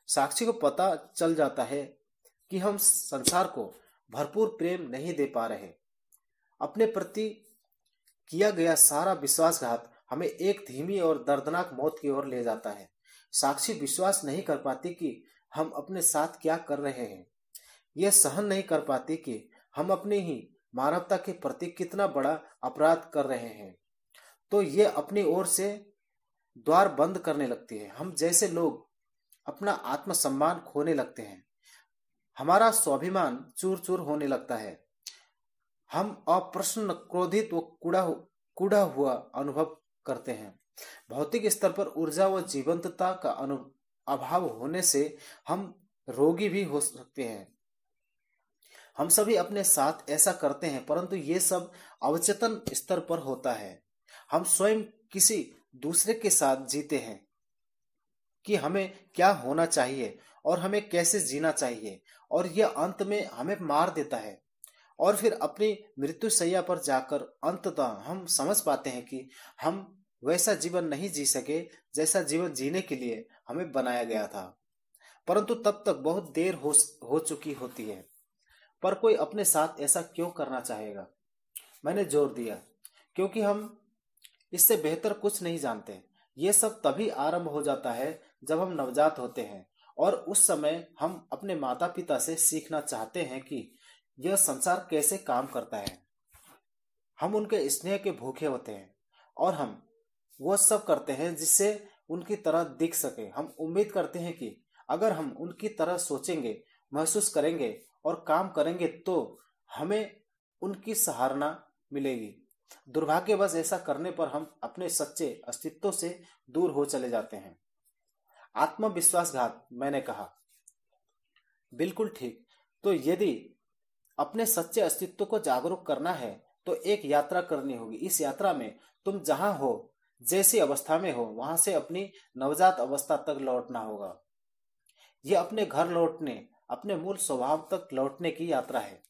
साक्षी को पता चल जाता है कि हम संसार को भरपूर प्रेम नहीं दे पा रहे। अपने प्रति किया गया सारा विश्वासघात हमें एक धीमी और दर्दनाक मौत की ओर ले जाता है। साक्षी विश्वास नहीं कर पाती कि हम अपने साथ क्या कर रहे हैं। यह सहन नहीं कर पाती कि हम अपने ही मानवता के प्रति कितना बड़ा अपराध कर रहे हैं। तो ये अपनी ओर से द्वार बंद करने लगती है। हम जैसे लोग अपना आत्मसम्मान खोने लगते हैं। हमारा स्वाभिमान चूर चूर होने लगता है। हम अप्रश्न क्रोधित व कूड़ा कूड़ा हुआ अनुभव करते हैं। भौतिक स्तर पर ऊर्जा व जीवंतता का अभाव होने से हम रोगी भी हो सकते हैं। हम सभी अपने साथ ऐसा करते हैं, परंतु ये सब अवचेतन स्तर पर होता है। हम स्वयं किसी दूसरे के साथ जीते हैं कि हमें क्या होना चाहिए और हमें कैसे जीना चाहिए। और यह अंत में हमें मार देता है। और फिर अपनी मृत्यु सैया पर जाकर अंततः हम समझ पाते हैं कि हम वैसा जीवन नहीं जी सके जैसा जीवन जीने के लिए हमें बनाया गया था। परंतु तब तक बहुत देर हो, हो चुकी होती है। पर कोई अपने साथ ऐसा क्यों करना चाहेगा? मैंने ज़ोर दिया क्योंकि हम इससे बेहतर कुछ नहीं जानते। ये सब तभी आरंभ हो जाता है जब हम नवजात होते हैं और उस समय हम अपने माता पिता से सीखना चाहते हैं कि यह संसार कैसे काम करता है। हम उनके स्नेह के भूखे होते हैं और हम वो सब करते हैं जिससे उनकी तरह दिख सके। हम उम्मीद करते हैं कि अगर हम उनकी तरह सोचेंगे, महसूस करेंगे और काम करेंगे तो हमें उनकी सहारना मिलेगी। दुर्भाग्यवश ऐसा करने पर हम अपने सच्चे अस्तित्व से दूर हो चले जाते हैं। आत्मविश्वासघात, मैंने कहा। बिल्कुल ठीक। तो यदि अपने सच्चे अस्तित्व को जागरूक करना है तो एक यात्रा करनी होगी। इस यात्रा में तुम जहाँ हो, जैसी अवस्था में हो, वहाँ से अपनी नवजात अवस्था तक लौटना होगा। यह अपने घर लौटने, अपने मूल स्वभाव तक लौटने की यात्रा है।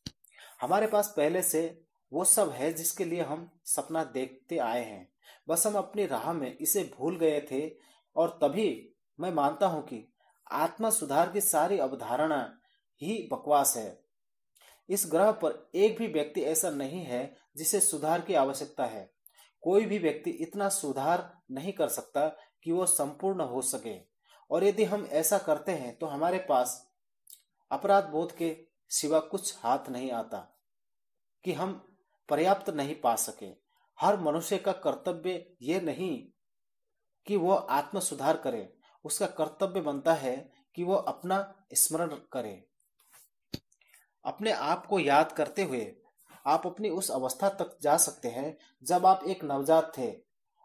हमारे पास पहले से वो सब है जिसके लिए हम सपना देखते आए हैं। बस हम अपनी राह में इसे भूल गए थे और तभी मैं मानता हूँ कि आत्मा सुधार की सारी अवधारणा ही बकवास है। इस ग्रह पर एक भी व्यक्ति ऐसा नहीं है जिसे सुधार की आवश्यकता है। कोई भी व्यक्ति इतना सुधार नहीं कर सकता कि वो संपूर्ण हो सके। और यदि हम ऐसा करते हैं तो हमारे पास अपराध बोध के सिवा कुछ हाथ नहीं आता कि हम पर्याप्त नहीं पा सके। हर मनुष्य का कर्तव्य ये नहीं कि वो आत्म सुधार करे। उसका कर्तव्य बनता है कि वो अपना स्मरण करे। अपने आप को याद करते हुए आप अपनी उस अवस्था तक जा सकते हैं जब आप एक नवजात थे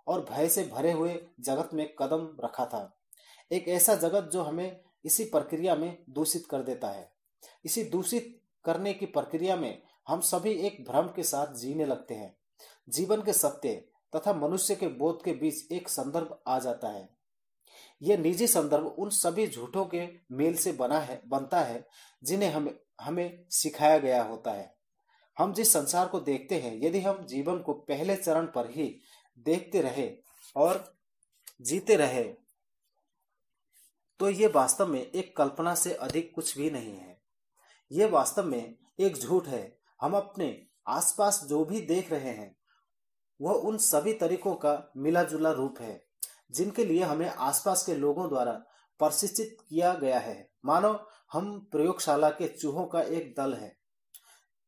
और भय से भरे हुए जगत में कदम रखा था। एक ऐसा जगत जो हमें इसी प्रक्रिया में दूषित कर देता है। इसी दूषित करने की प्रक्रिया में हम सभी एक भ्रम के साथ जीने लगते हैं। जीवन के सत्य तथा मनुष्य के बोध के बीच एक संदर्भ आ जाता है। यह निजी संदर्भ उन सभी झूठों के मेल से बना है, बनता है, जिन्हें हमें हमें सिखाया गया होता है। हम जिस संसार को देखते हैं, यदि हम जीवन को पहले चरण पर ही देखते रहे और जीते रहे तो ये वास्तव में एक कल्पना से अधिक कुछ भी नहीं है। ये वास्तव में एक झूठ है हम अपने आसपास जो भी देख रहे हैं, वह उन सभी तरीकों का मिला जुला रूप है, जिनके लिए हमें आसपास के लोगों द्वारा प्रशिक्षित किया गया है। मानो, हम प्रयोगशाला के चूहों का एक दल है,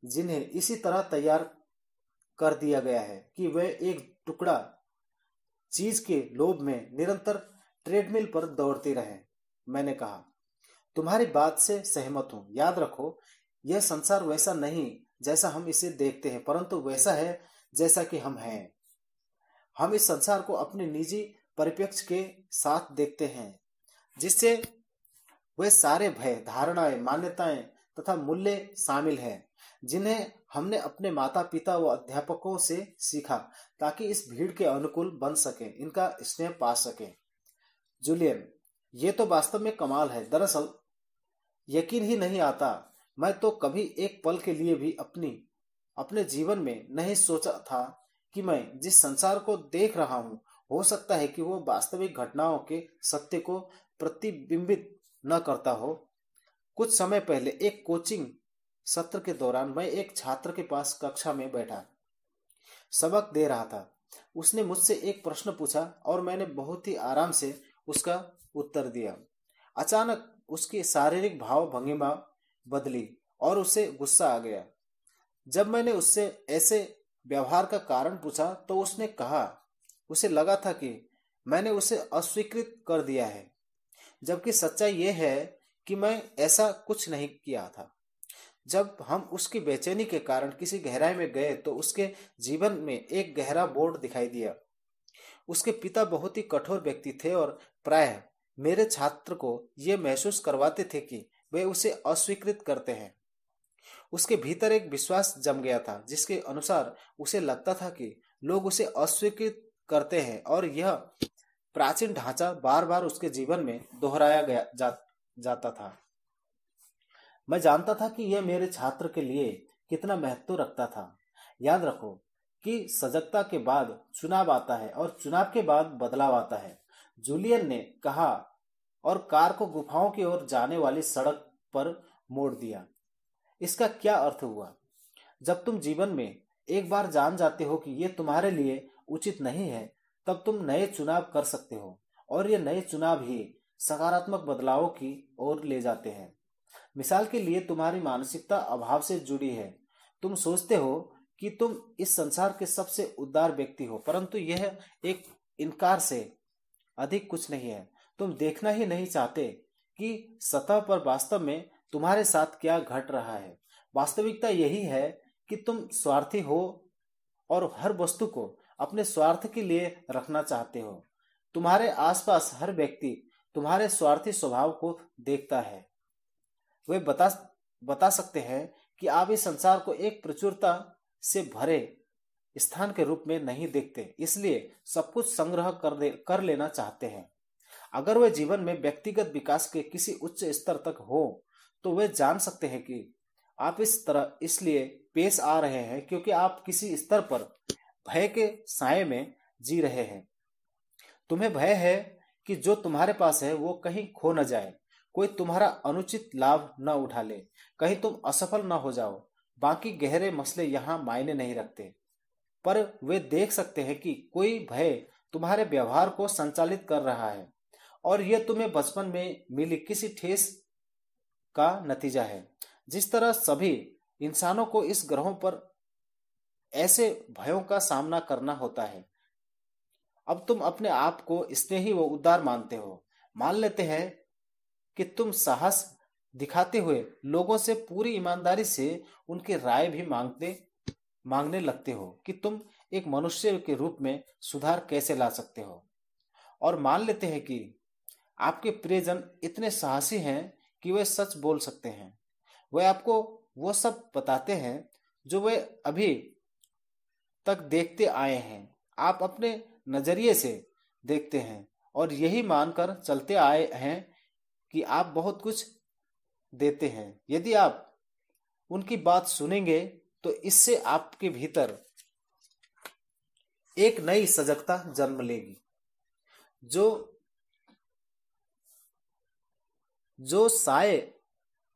जिन्हें इसी तरह तैयार कर दिया गया है कि वे एक टुकड़ा चीज़ के लोभ में निरंतर ट्रेडमिल पर दौड़ते रहे। मैंने कहा, तुम्हारी बात से सहमत हूँ। याद रखो, यह संसार वैसा नहीं जैसा हम इसे देखते हैं, परंतु वैसा है जैसा कि हम हैं। हम इस संसार को अपने निजी परिप्रेक्ष्य के साथ देखते हैं, जिससे वे सारे भय, धारणाएँ, मान्यताएँ तथा मूल्य शामिल हैं, जिन्हें हमने अपने माता पिता व अध्यापकों से सीखा, ताकि इस भीड़ के अनुकूल बन सके, इनका स्नेह पा सके। जूलियन, ये तो वास्तव में कमाल है। दरअसल, यकीन ही नहीं आता मैं तो कभी एक पल के लिए भी अपनी, अपने जीवन में नहीं सोचा था कि मैं जिस संसार को देख रहा हूँ, हो सकता है कि वो वास्तविक घटनाओं के सत्य को प्रतिबिंबित न करता हो। कुछ समय पहले एक कोचिंग सत्र के दौरान मैं एक छात्र के पास कक्षा में बैठा, सबक दे रहा था। उसने मुझसे एक प्रश्न पूछा और मैंने बहुत ही आराम से उसका उत्तर दिया। अचानक उसकी शारीरिक भाव भंगिमा बदली और उसे गुस्सा आ गया। जब मैंने उससे ऐसे व्यवहार का कारण पूछा तो उसने कहा, उसे लगा था कि मैंने उसे अस्वीकृत कर दिया है, जबकि सच्चाई यह है कि मैं ऐसा कुछ नहीं किया था। जब हम उसकी बेचैनी के कारण किसी गहराई में गए तो उसके जीवन में एक गहरा बोर्ड दिखाई दिया। उसके पिता बहुत ही कठोर व्यक्ति थे और प्राय मेरे छात्र को यह महसूस करवाते थे कि वे उसे अस्वीकृत करते हैं। उसके भीतर एक विश्वास जम गया था जिसके अनुसार उसे लगता था कि लोग उसे अस्वीकृत करते हैं और यह प्राचीन ढांचा बार बार उसके जीवन में दोहराया गया जा, जाता था। मैं जानता था कि यह मेरे छात्र के लिए कितना महत्व रखता था। याद रखो कि सजगता के बाद चुनाव आता है और चुनाव के बाद बदलाव आता है। जूलियन ने कहा और कार को गुफाओं की ओर जाने वाली सड़क पर मोड़ दिया। इसका क्या अर्थ हुआ? जब तुम जीवन में एक बार जान जाते हो कि यह तुम्हारे लिए उचित नहीं है, तब तुम नए चुनाव कर सकते हो और ये नए चुनाव ही सकारात्मक बदलावों की ओर ले जाते हैं। मिसाल के लिए तुम्हारी मानसिकता अभाव से जुड़ी है। तुम सोचते हो कि तुम इस संसार के सबसे उदार व्यक्ति हो, परंतु यह एक इनकार से अधिक कुछ नहीं है। तुम देखना ही नहीं चाहते कि सतह पर वास्तव में तुम्हारे साथ क्या घट रहा है। वास्तविकता यही है कि तुम स्वार्थी हो और हर वस्तु को अपने स्वार्थ के लिए रखना चाहते हो। तुम्हारे आसपास हर व्यक्ति तुम्हारे स्वार्थी स्वभाव को देखता है। वे बता बता सकते हैं कि आप इस संसार को एक प्रचुरता से भरे स्थान के रूप में नहीं देखते, इसलिए सब कुछ संग्रह कर कर लेना चाहते हैं। अगर वे जीवन में व्यक्तिगत विकास के किसी उच्च स्तर तक हो तो वे जान सकते हैं कि आप इस तरह इसलिए पेश आ रहे हैं क्योंकि आप किसी स्तर पर भय के साय में जी रहे हैं। तुम्हें भय है कि जो तुम्हारे पास है, वो कहीं खो न जाए। कोई तुम्हारा अनुचित लाभ न उठा ले। कहीं तुम असफल न हो जाओ। बाकी गहरे मसले यहाँ मायने नहीं रखते। पर वे देख सकते हैं कि कोई भय तुम्हारे व्यवहार को संचालित कर रहा है। और यह तुम्हें बचपन में मिली किसी ठेस का नतीजा है। जिस तरह सभी इंसानों को इस ग्रहों पर ऐसे भयों का सामना करना होता है, अब तुम अपने आप को स्नेही व उदार मानते हो। मान लेते हैं कि तुम साहस दिखाते हुए लोगों से पूरी ईमानदारी से उनकी राय भी मांगते, मांगने लगते हो कि तुम एक मनुष्य के रूप में सुधार कैसे ला सकते हो। और मान लेते हैं कि आपके प्रियजन इतने साहसी हैं कि वे सच बोल सकते हैं। वे आपको वो सब बताते हैं जो वे अभी तक देखते आए हैं। आप अपने नज़रिए से देखते हैं और यही मानकर चलते आए हैं कि आप बहुत कुछ देते हैं। यदि आप उनकी बात सुनेंगे तो इससे आपके भीतर एक नई सजगता जन्म लेगी, जो जो साय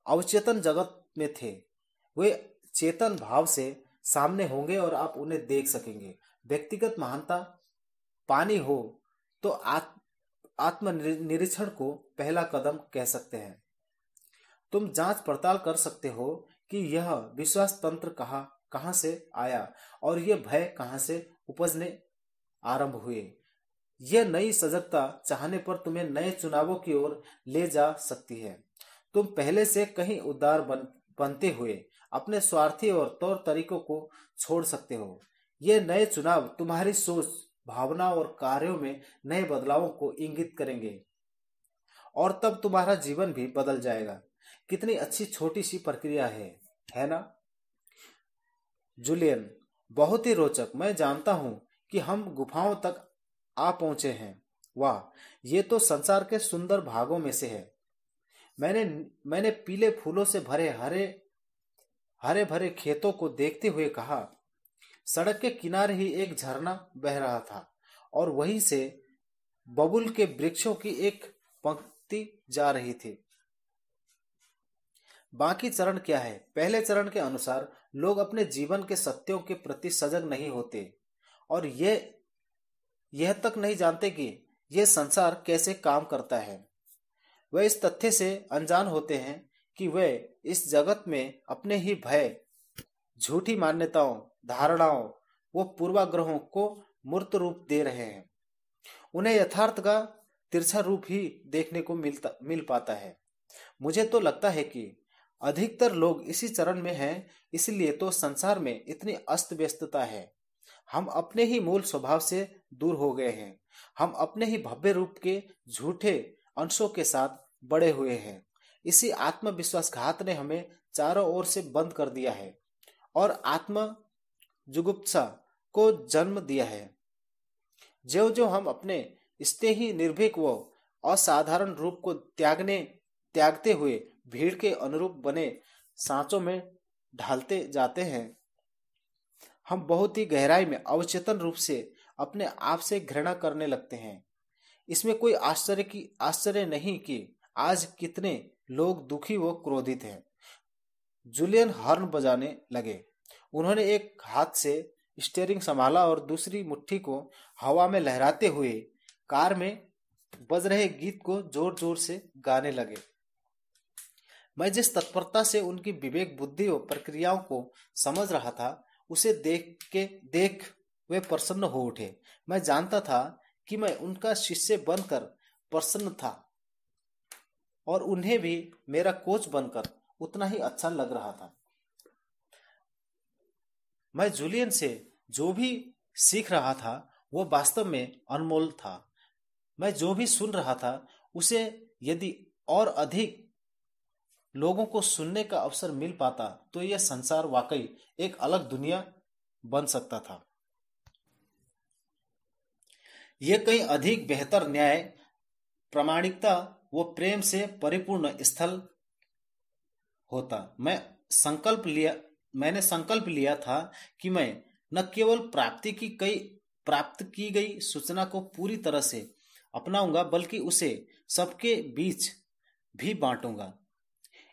अवचेतन जगत में थे, वे चेतन भाव से सामने होंगे और आप उन्हें देख सकेंगे। व्यक्तिगत महानता पानी हो तो आत्म निरीक्षण को पहला कदम कह सकते हैं। तुम जाँच पड़ताल कर सकते हो कि यह विश्वास तंत्र कहा, कहाँ से आया और यह भय कहाँ से उपजने आरंभ हुए। यह नई सजगता चाहने पर तुम्हें नए चुनावों की ओर ले जा सकती है। तुम पहले से कहीं उदार बन, बनते हुए अपने स्वार्थी और तौर तरीकों को छोड़ सकते हो। ये नए चुनाव तुम्हारी सोच, भावना और कार्यों में नए बदलावों को इंगित करेंगे और तब तुम्हारा जीवन भी बदल जाएगा। कितनी अच्छी छोटी सी प्रक्रिया है है ना? जूलियन बहुत ही रोचक। मैं जानता हूँ कि हम गुफाओं तक आ पहुँचे हैं। वाह, ये तो संसार के सुंदर भागों में से है। मैंने मैंने पीले फूलों से भरे हरे हरे भरे खेतों को देखते हुए कहा, सड़क के किनारे ही एक झरना बह रहा था और वहीं से बबुल के वृक्षों की एक पंक्ति जा रही थी। बाकी चरण क्या है? पहले चरण के अनुसार लोग अपने जीवन के सत्यों के प्रति सजग नहीं होते और ये यह तक नहीं जानते कि यह संसार कैसे काम करता है। वह इस तथ्य से अनजान होते हैं कि वे इस जगत में अपने ही भय, झूठी मान्यताओं, धारणाओं, वो पूर्वाग्रहों को मूर्त रूप दे रहे हैं। उन्हें यथार्थ का तिरछा रूप ही देखने को मिलता, मिल पाता है। मुझे तो लगता है कि अधिकतर लोग इसी चरण में हैं, इसलिए तो संसार में इतनी अस्त व्यस्तता है। हम अपने ही मूल स्वभाव से दूर हो गए हैं। हम अपने ही भव्य रूप के झूठे अंशों के साथ बड़े हुए हैं। इसी आत्मविश्वासघात ने हमें चारों ओर से बंद कर दिया है और आत्म जुगुप्सा को जन्म दिया है। जो जो हम अपने इसते ही निर्भीक व असाधारण रूप को त्यागने, त्यागते हुए भीड़ के अनुरूप बने सांचों में ढालते जाते हैं, हम बहुत ही गहराई में अवचेतन रूप से अपने आप से घृणा करने लगते हैं। इसमें कोई आश्चर्य की, आश्चर्य नहीं कि आज कितने लोग दुखी व क्रोधित हैं। जूलियन हॉर्न बजाने लगे। उन्होंने एक हाथ से स्टीयरिंग संभाला और दूसरी मुट्ठी को हवा में लहराते हुए कार में बज रहे गीत को ज़ोर ज़ोर से गाने लगे। मैं जिस तत्परता से उनकी विवेक, बुद्धि और प्रक्रियाओं को समझ रहा था, उसे देख के, देख वे प्रसन्न हो उठे। मैं जानता था कि मैं उनका शिष्य बनकर प्रसन्न था और उन्हें भी मेरा कोच बनकर उतना ही अच्छा लग रहा था। मैं जूलियन से जो भी सीख रहा था, वो वास्तव में अनमोल था। मैं जो भी सुन रहा था, उसे यदि और अधिक लोगों को सुनने का अवसर मिल पाता तो यह संसार वाकई एक अलग दुनिया बन सकता था। यह कहीं अधिक बेहतर न्याय, प्रामाणिकता व प्रेम से परिपूर्ण स्थल होता। मैं संकल्प लिया, मैंने संकल्प लिया था कि मैं न केवल प्राप्ति की कई, प्राप्त की गई सूचना को पूरी तरह से अपनाऊँगा, बल्कि उसे सबके बीच भी बांटूँगा।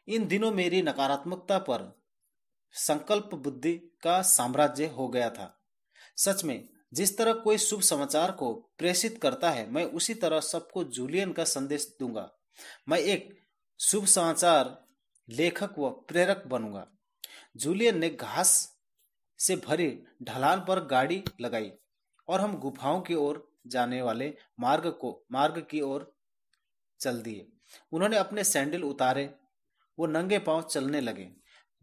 इन दिनों मेरी नकारात्मकता पर संकल्प बुद्धि का साम्राज्य हो गया था। सच में जिस तरह कोई शुभ समाचार को प्रेषित करता है, मैं उसी तरह सबको जूलियन का संदेश दूँगा। मैं एक शुभ समाचार लेखक व प्रेरक बनूँगा। जूलियन ने घास से भरी ढलान पर गाड़ी लगाई और हम गुफाओं की ओर जाने वाले मार्ग को, मार्ग की ओर चल दिए। उन्होंने अपने सैंडल उतारे, वो नंगे पाँव चलने लगे।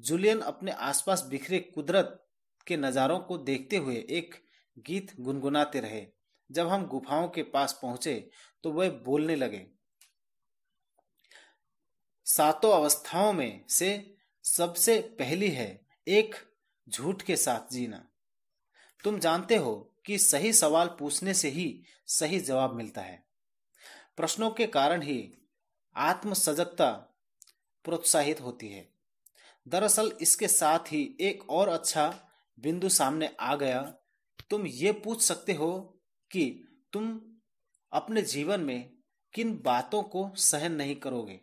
जूलियन अपने आसपास बिखरे कुदरत के नजारों को देखते हुए एक गीत गुनगुनाते रहे। जब हम गुफाओं के पास पहुँचे तो वह बोलने लगे, सातों अवस्थाओं में से सबसे पहली है एक झूठ के साथ जीना। तुम जानते हो कि सही सवाल पूछने से ही सही जवाब मिलता है। प्रश्नों के कारण ही आत्म सजगता प्रोत्साहित होती है। दरअसल इसके साथ ही एक और अच्छा बिंदु सामने आ गया तुम ये पूछ सकते हो कि तुम अपने जीवन में किन बातों को सहन नहीं करोगे।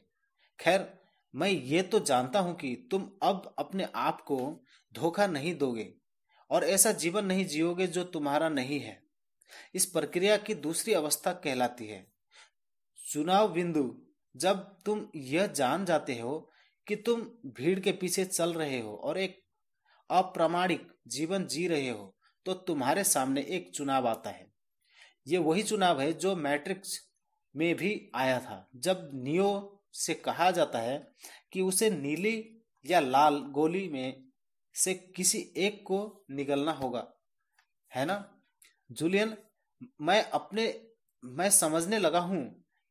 खैर, मैं ये तो जानता हूँ कि तुम अब अपने आप को धोखा नहीं दोगे और ऐसा जीवन नहीं जियोगे जो तुम्हारा नहीं है। इस प्रक्रिया की दूसरी अवस्था कहलाती है। चुनाव बिंदु, जब तुम यह जान जाते हो कि तुम भीड़ के पीछे चल रहे हो और एक अप्रामाणिक जीवन जी रहे हो तो तुम्हारे सामने एक चुनाव आता है। ये वही चुनाव है जो मैट्रिक्स में भी आया था। जब नियो से कहा जाता है कि उसे नीली या लाल गोली में से किसी एक को निगलना होगा, है ना? जूलियन, मैं अपने, मैं समझने लगा हूँ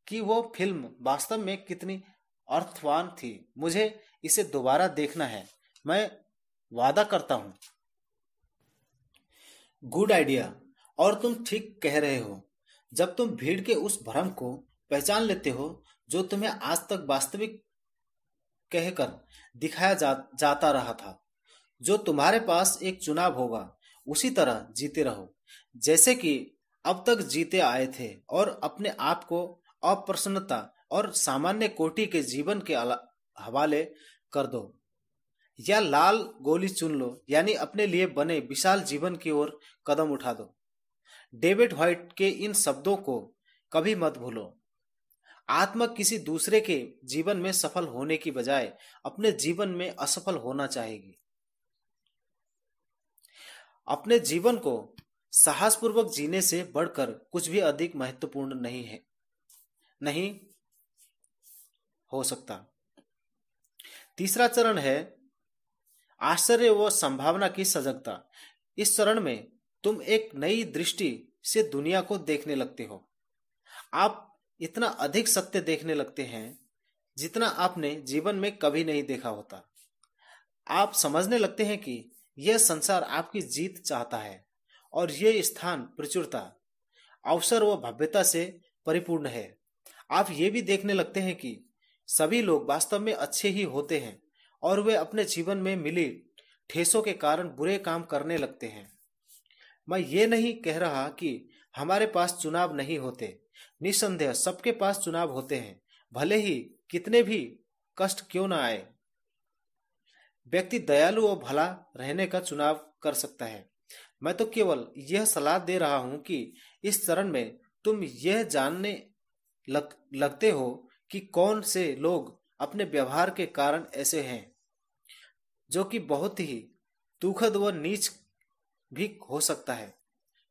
कि वो फ़िल्म वास्तव में कितनी अर्थवान थी। मुझे इसे दोबारा देखना है। मैं वादा करता हूँ गुड आइडिया। और तुम ठीक कह रहे हो। जब तुम भीड़ के उस भ्रम को पहचान लेते हो जो तुम्हें आज तक वास्तविक कहकर दिखाया जा, जाता रहा था जो तुम्हारे पास एक चुनाव होगा उसी तरह जीते रहो। जैसे कि अब तक जीते आए थे और अपने आप को अप्रसन्नता और सामान्य कोटि के जीवन के हवाले कर दो। या लाल गोली चुन लो, यानी अपने लिए बने विशाल जीवन की ओर कदम उठा दो। डेविड व्हाइट के इन शब्दों को कभी मत भूलो। आत्मा किसी दूसरे के जीवन में सफल होने की बजाय अपने जीवन में असफल होना चाहेगी। अपने जीवन को साहसपूर्वक जीने से बढ़कर कुछ भी अधिक महत्वपूर्ण नहीं है, नहीं हो सकता। तीसरा चरण है आश्चर्य व संभावना की सजगता। इस चरण में तुम एक नई दृष्टि से दुनिया को देखने लगते हो। आप इतना अधिक सत्य देखने लगते हैं जितना आपने जीवन में कभी नहीं देखा होता। आप समझने लगते हैं कि यह संसार आपकी जीत चाहता है और यह स्थान प्रचुरता, अवसर व भव्यता से परिपूर्ण है। आप ये भी देखने लगते हैं कि सभी लोग वास्तव में अच्छे ही होते हैं। और वे अपने जीवन में मिली ठेसों के कारण बुरे काम करने लगते हैं। मैं ये नहीं कह रहा कि हमारे पास चुनाव नहीं होते। निसंदेह सबके पास चुनाव होते हैं। भले ही कितने भी कष्ट क्यों ना आए। व्यक्ति दयालु और भला रहने का चुनाव कर सकता है। मैं तो केवल यह सलाह दे रहा हूँ कि इस चरण में तुम यह जानने लग, लगते हो कि कौन से लोग अपने व्यवहार के कारण ऐसे हैं। जो कि बहुत ही दुखद व नीच भी हो सकता है।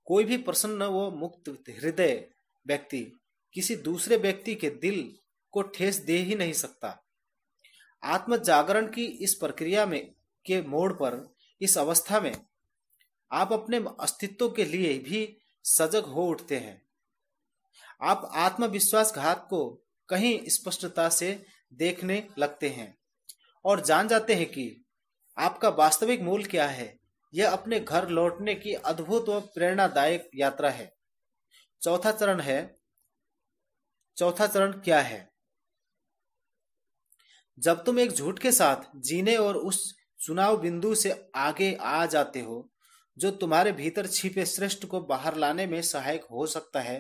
कोई भी प्रसन्न व मुक्त हृदय व्यक्ति किसी दूसरे व्यक्ति के दिल को ठेस दे ही नहीं सकता। आत्म जागरण की इस प्रक्रिया में के मोड़ पर, इस अवस्था में आप अपने अस्तित्व के लिए भी सजग हो उठते हैं। आप आत्मविश्वास घात को कहीं स्पष्टता से देखने लगते हैं और जान जाते हैं कि आपका वास्तविक मूल क्या है? यह अपने घर लौटने की अद्भुत व प्रेरणादायक यात्रा है। चौथा चरण है। चौथा चरण क्या है? जब तुम एक झूठ के साथ जीने और उस चुनाव बिंदु से आगे आ जाते हो, जो तुम्हारे भीतर छिपे श्रेष्ठ को बाहर लाने में सहायक हो सकता है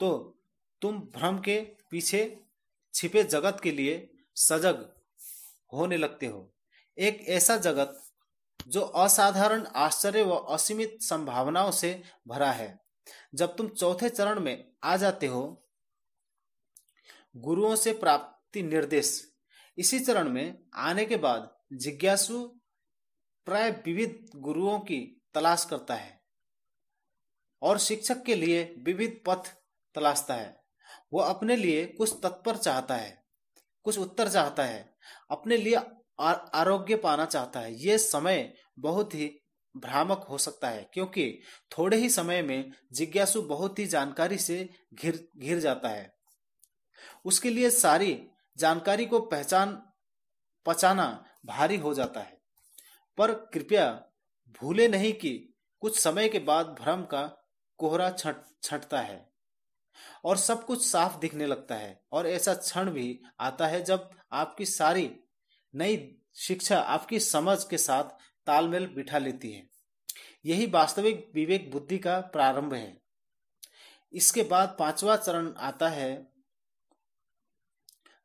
तो तुम भ्रम के पीछे छिपे जगत के लिए सजग होने लगते हो। एक ऐसा जगत जो असाधारण आश्चर्य व असीमित संभावनाओं से भरा है। जब तुम चौथे चरण में आ जाते हो, गुरुओं से प्राप्ति निर्देश। इसी चरण में आने के बाद जिज्ञासु प्राय विविध गुरुओं की तलाश करता है और शिक्षक के लिए विविध पथ तलाशता है। वो अपने लिए कुछ तत्पर चाहता है, कुछ उत्तर चाहता है, अपने लिए आरोग्य पाना चाहता है। ये समय बहुत ही भ्रामक हो सकता है, क्योंकि थोड़े ही समय में जिज्ञासु बहुत ही जानकारी से घिर घिर जाता है। उसके लिए सारी जानकारी को पहचान पचाना भारी हो जाता है। पर कृपया भूले नहीं कि कुछ समय के बाद भ्रम का कोहरा छट छटता है और सब कुछ साफ़ दिखने लगता है और ऐसा क्षण भी आता है जब आपकी सारी नई शिक्षा आपकी समझ के साथ तालमेल बिठा लेती है। यही वास्तविक विवेक बुद्धि का प्रारंभ है। इसके बाद पांचवा चरण आता है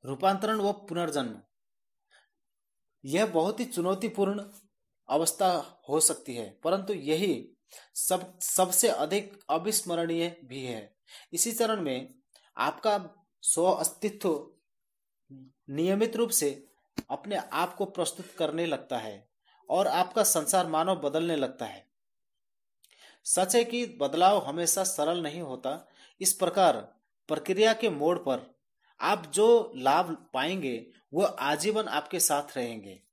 रूपांतरण व पुनर्जन्म। यह बहुत ही चुनौतीपूर्ण अवस्था हो सकती है, परंतु यही सब, सबसे अधिक अविस्मरणीय भी है। इसी चरण में आपका स्व अस्तित्व नियमित रूप से अपने आप को प्रस्तुत करने लगता है और आपका संसार मानव बदलने लगता है। सच है कि बदलाव हमेशा सरल नहीं होता। इस प्रकार प्रक्रिया के मोड़ पर आप जो लाभ पाएँगे वह आजीवन आपके साथ रहेंगे।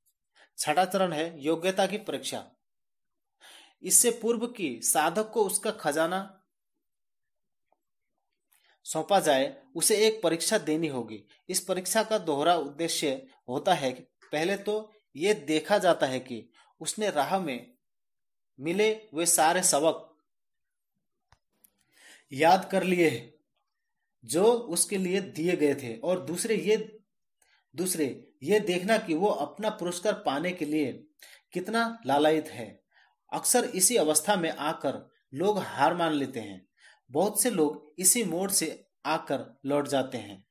छठा चरण है योग्यता की परीक्षा। इससे पूर्व की साधक को उसका खजाना सौंपा जाए, उसे एक परीक्षा देनी होगी। इस परीक्षा का दोहरा उद्देश्य होता है कि पहले तो ये देखा जाता है कि उसने राह में मिले वे सारे सबक याद कर लिए, जो उसके लिए दिए गए थे। और दूसरे ये दूसरे ये देखना कि वो अपना पुरस्कार पाने के लिए कितना लालायित है। अक्सर इसी अवस्था में आकर लोग हार मान लेते हैं। बहुत से लोग इसी मोड़ से आकर लौट जाते हैं।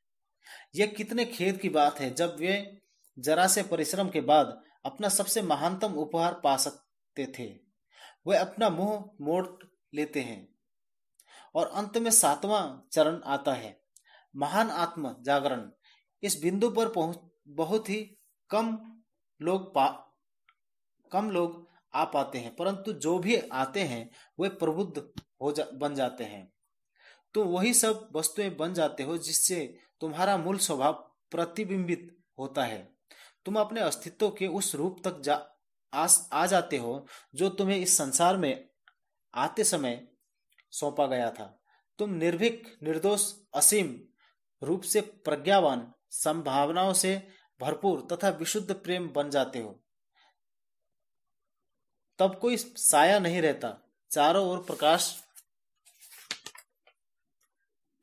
यह कितने खेद की बात है जब वे जरा से परिश्रम के बाद अपना सबसे महानतम उपहार पा सकते थे। वे अपना मुँह मोड़ लेते हैं और अंत में सातवां चरण आता है। महान आत्म जागरण। इस बिंदु पर पहुँच बहुत ही कम लोग पा कम लोग आ पाते हैं परंतु जो भी आते हैं वे प्रबुद्ध हो जा बन जाते हैं। तो वही सब वस्तुएँ बन जाते हो जिससे तुम्हारा मूल स्वभाव प्रतिबिंबित होता है। तुम अपने अस्तित्व के उस रूप तक जा आ, आ जाते हो जो तुम्हें इस संसार में आते समय सौंपा गया था। तुम निर्भीक निर्दोष असीम रूप से प्रज्ञावान संभावनाओं से भरपूर तथा विशुद्ध प्रेम बन जाते हो। तब कोई साया नहीं रहता। चारों ओर प्रकाश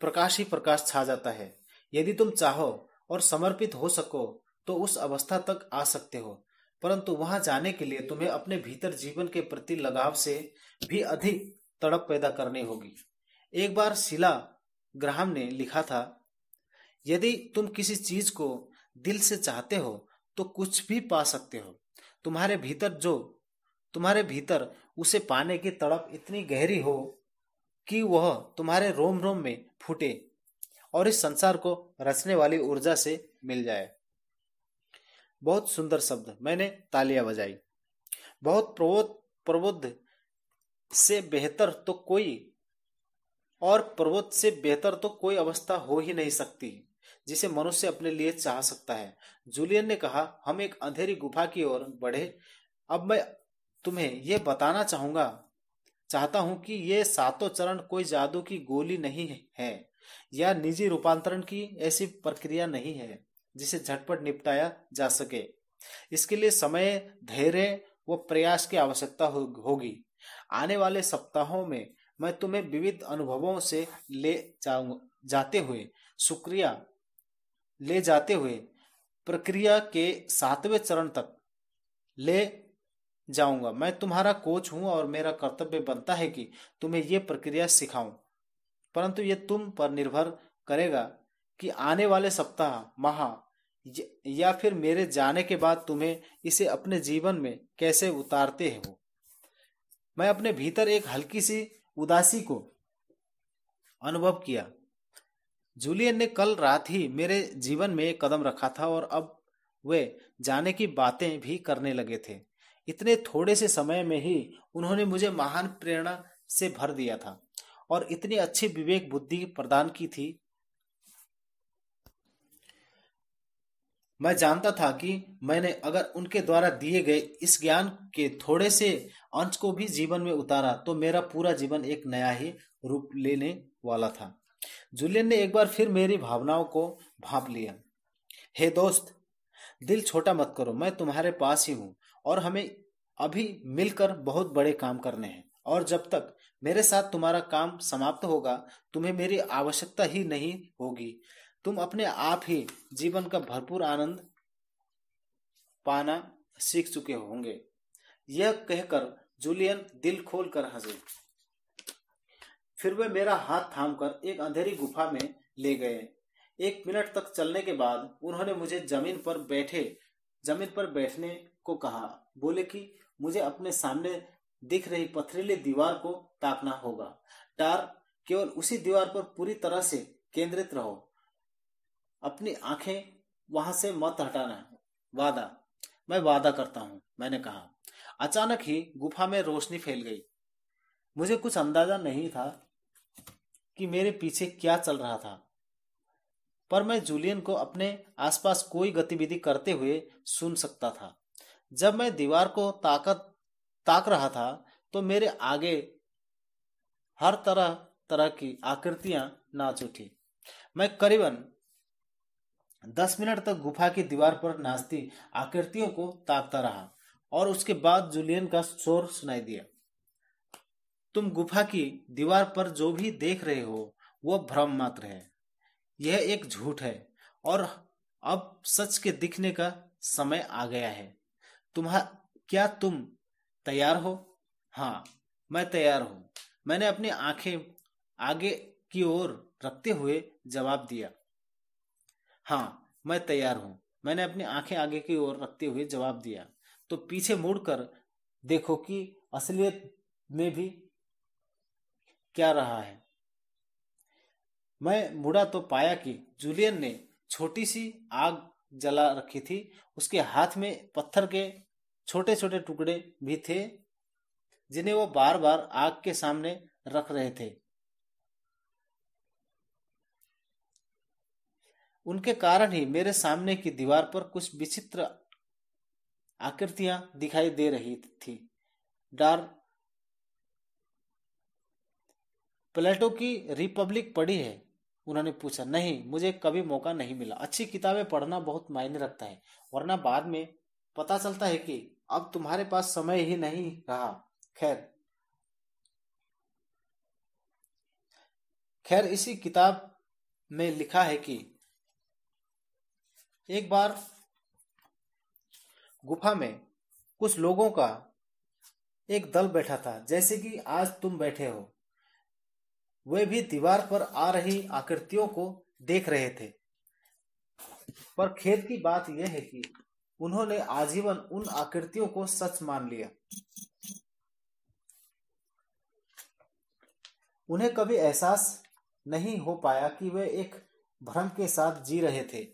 प्रकाश ही प्रकाश छा जाता है। यदि तुम चाहो और समर्पित हो सको तो उस अवस्था तक आ सकते हो। परंतु वहाँ जाने के लिए तुम्हें अपने भीतर जीवन के प्रति लगाव से भी अधिक तड़प पैदा करनी होगी। एक बार शिला ग्राहम ने लिखा था, यदि तुम किसी चीज़ को दिल से चाहते हो तो कुछ भी पा सकते हो। तुम्हारे भीतर जो तुम्हारे भीतर उसे पाने की तड़प इतनी गहरी हो कि वह तुम्हारे रोम रोम में फूटे और इस संसार को रचने वाली ऊर्जा से मिल जाए। बहुत सुंदर शब्द मैंने तालियाँ बजाई। बहुत प्रबोध प्रबुद्ध से बेहतर तो कोई और प्रबोध से बेहतर तो कोई अवस्था हो ही नहीं सकती, जिसे मनुष्य अपने लिए चाह सकता है। जूलियन ने कहा, हम एक अंधेरी गुफा की ओर बढ़े। अब मैं तुम्हें यह बताना चाहूँगा, चाहता हूँ कि ये सातों चरण कोई जादू की गोली नहीं है, या निजी रूपांतरण की ऐसी प्रक्रिया नहीं है, जिसे झटपट निपटाया जा सके। इसके लिए समय, धैर्य व प्रयास की आवश्यकता होगी। आने वाले सप्ताहों में मैं तुम्हें विविध अनुभवों से ले जाते हुए, शुक्रिया। ले जाते हुए, प्रक्रिया के सातवें चरण तक ले जाऊँगा। मैं तुम्हारा कोच हूँ और मेरा कर्तव्य बनता है कि तुम्हें यह प्रक्रिया सिखाऊं। परंतु ये तुम पर निर्भर करेगा कि आने वाले सप्ताह, माह, या फिर मेरे जाने के बाद तुम्हें इसे अपने जीवन में कैसे उतारते हो। मैं अपने भीतर एक हल्की सी उदासी को अनुभव किया। जूलियन ने कल रात ही मेरे जीवन में एक कदम रखा था और अब वे जाने की बातें भी करने लगे थे। इतने थोड़े से समय में ही उन्होंने मुझे महान प्रेरणा से भर दिया था और इतनी अच्छी विवेक बुद्धि प्रदान की थी। मैं जानता था कि मैंने अगर उनके द्वारा दिए गए इस ज्ञान के थोड़े से अंश को भी जीवन में उतारा तो मेरा पूरा जीवन एक नया ही रूप लेने वाला था। जूलियन ने एक बार फिर मेरी भावनाओं को भाप लिया। हे दोस्त, दिल छोटा मत करो, मैं तुम्हारे पास ही हूँ। और हमें अभी मिलकर बहुत बड़े काम करने हैं। और जब तक मेरे साथ तुम्हारा काम समाप्त होगा, तुम्हें मेरी आवश्यकता ही नहीं होगी। तुम अपने आप ही जीवन का भरपूर आनंद पाना सीख चुके होंगे। यह कहकर जूलियन दिल खोल कर हंसे। फिर वे मेरा हाथ थामकर एक अंधेरी गुफा में ले गए। एक मिनट तक चलने के बाद उन्होंने मुझे ज़मीन पर बैठे, ज़मीन पर बैठने को कहा। बोले कि, मुझे अपने सामने दिख रही पथरीली दीवार को ताकना होगा। टार केवल उसी दीवार पर पूरी तरह से केंद्रित रहो। अपनी आँखें वहाँ से मत हटाना। वादा। मैं वादा करता हूँ, मैंने कहा। अचानक ही गुफा में रोशनी फैल गई। मुझे कुछ अंदाज़ा नहीं था कि मेरे पीछे क्या चल रहा था। पर मैं जूलियन को अपने आसपास कोई गतिविधि करते हुए सुन सकता था। जब मैं दीवार को ताकत, ताक रहा था तो मेरे आगे हर तरह तरह की आकृतियाँ नाच उठी। मैं करीबन दस मिनट तक गुफा की दीवार पर नाचती आकृतियों को ताकता रहा और उसके बाद जूलियन का शोर सुनाई दिया। तुम गुफा की दीवार पर जो भी देख रहे हो, वो भ्रम मात्र है। यह एक झूठ है और अब सच के दिखने का समय आ गया है। तुम्हारा क्या तुम तैयार हो? हाँ मैं तैयार हूँ। मैंने अपनी आँखें आगे की ओर रखते हुए जवाब दिया। हाँ मैं तैयार हूँ। मैंने अपनी आँखें आगे की ओर रखते हुए जवाब दिया। तो पीछे मुड़कर देखो कि असलियत में भी क्या रहा है। मैं मुड़ा तो पाया कि जूलियन ने छोटी सी आग जला रखी थी उसके हाथ में पत्थर के छोटे छोटे टुकड़े भी थे, जिन्हें वो बार बार आग के सामने रख रहे थे। उनके कारण ही मेरे सामने की दीवार पर कुछ विचित्र आकृतियाँ दिखाई दे रही थी। डार प्लेटो की रिपब्लिक पड़ी है। उन्होंने पूछा, नहीं, मुझे कभी मौका नहीं मिला। अच्छी किताबें पढ़ना बहुत मायने रखता है, वरना बाद में पता चलता है कि अब तुम्हारे पास समय ही नहीं रहा। खैर खैर, इसी किताब में लिखा है कि एक बार गुफा में कुछ लोगों का एक दल बैठा था, जैसे कि आज तुम बैठे हो। वे भी दीवार पर आ रही आकृतियों को देख रहे थे। पर खेद की बात यह है कि उन्होंने आजीवन उन आकृतियों को सच मान लिया। उन्हें कभी एहसास नहीं हो पाया कि वे एक भ्रम के साथ जी रहे थे।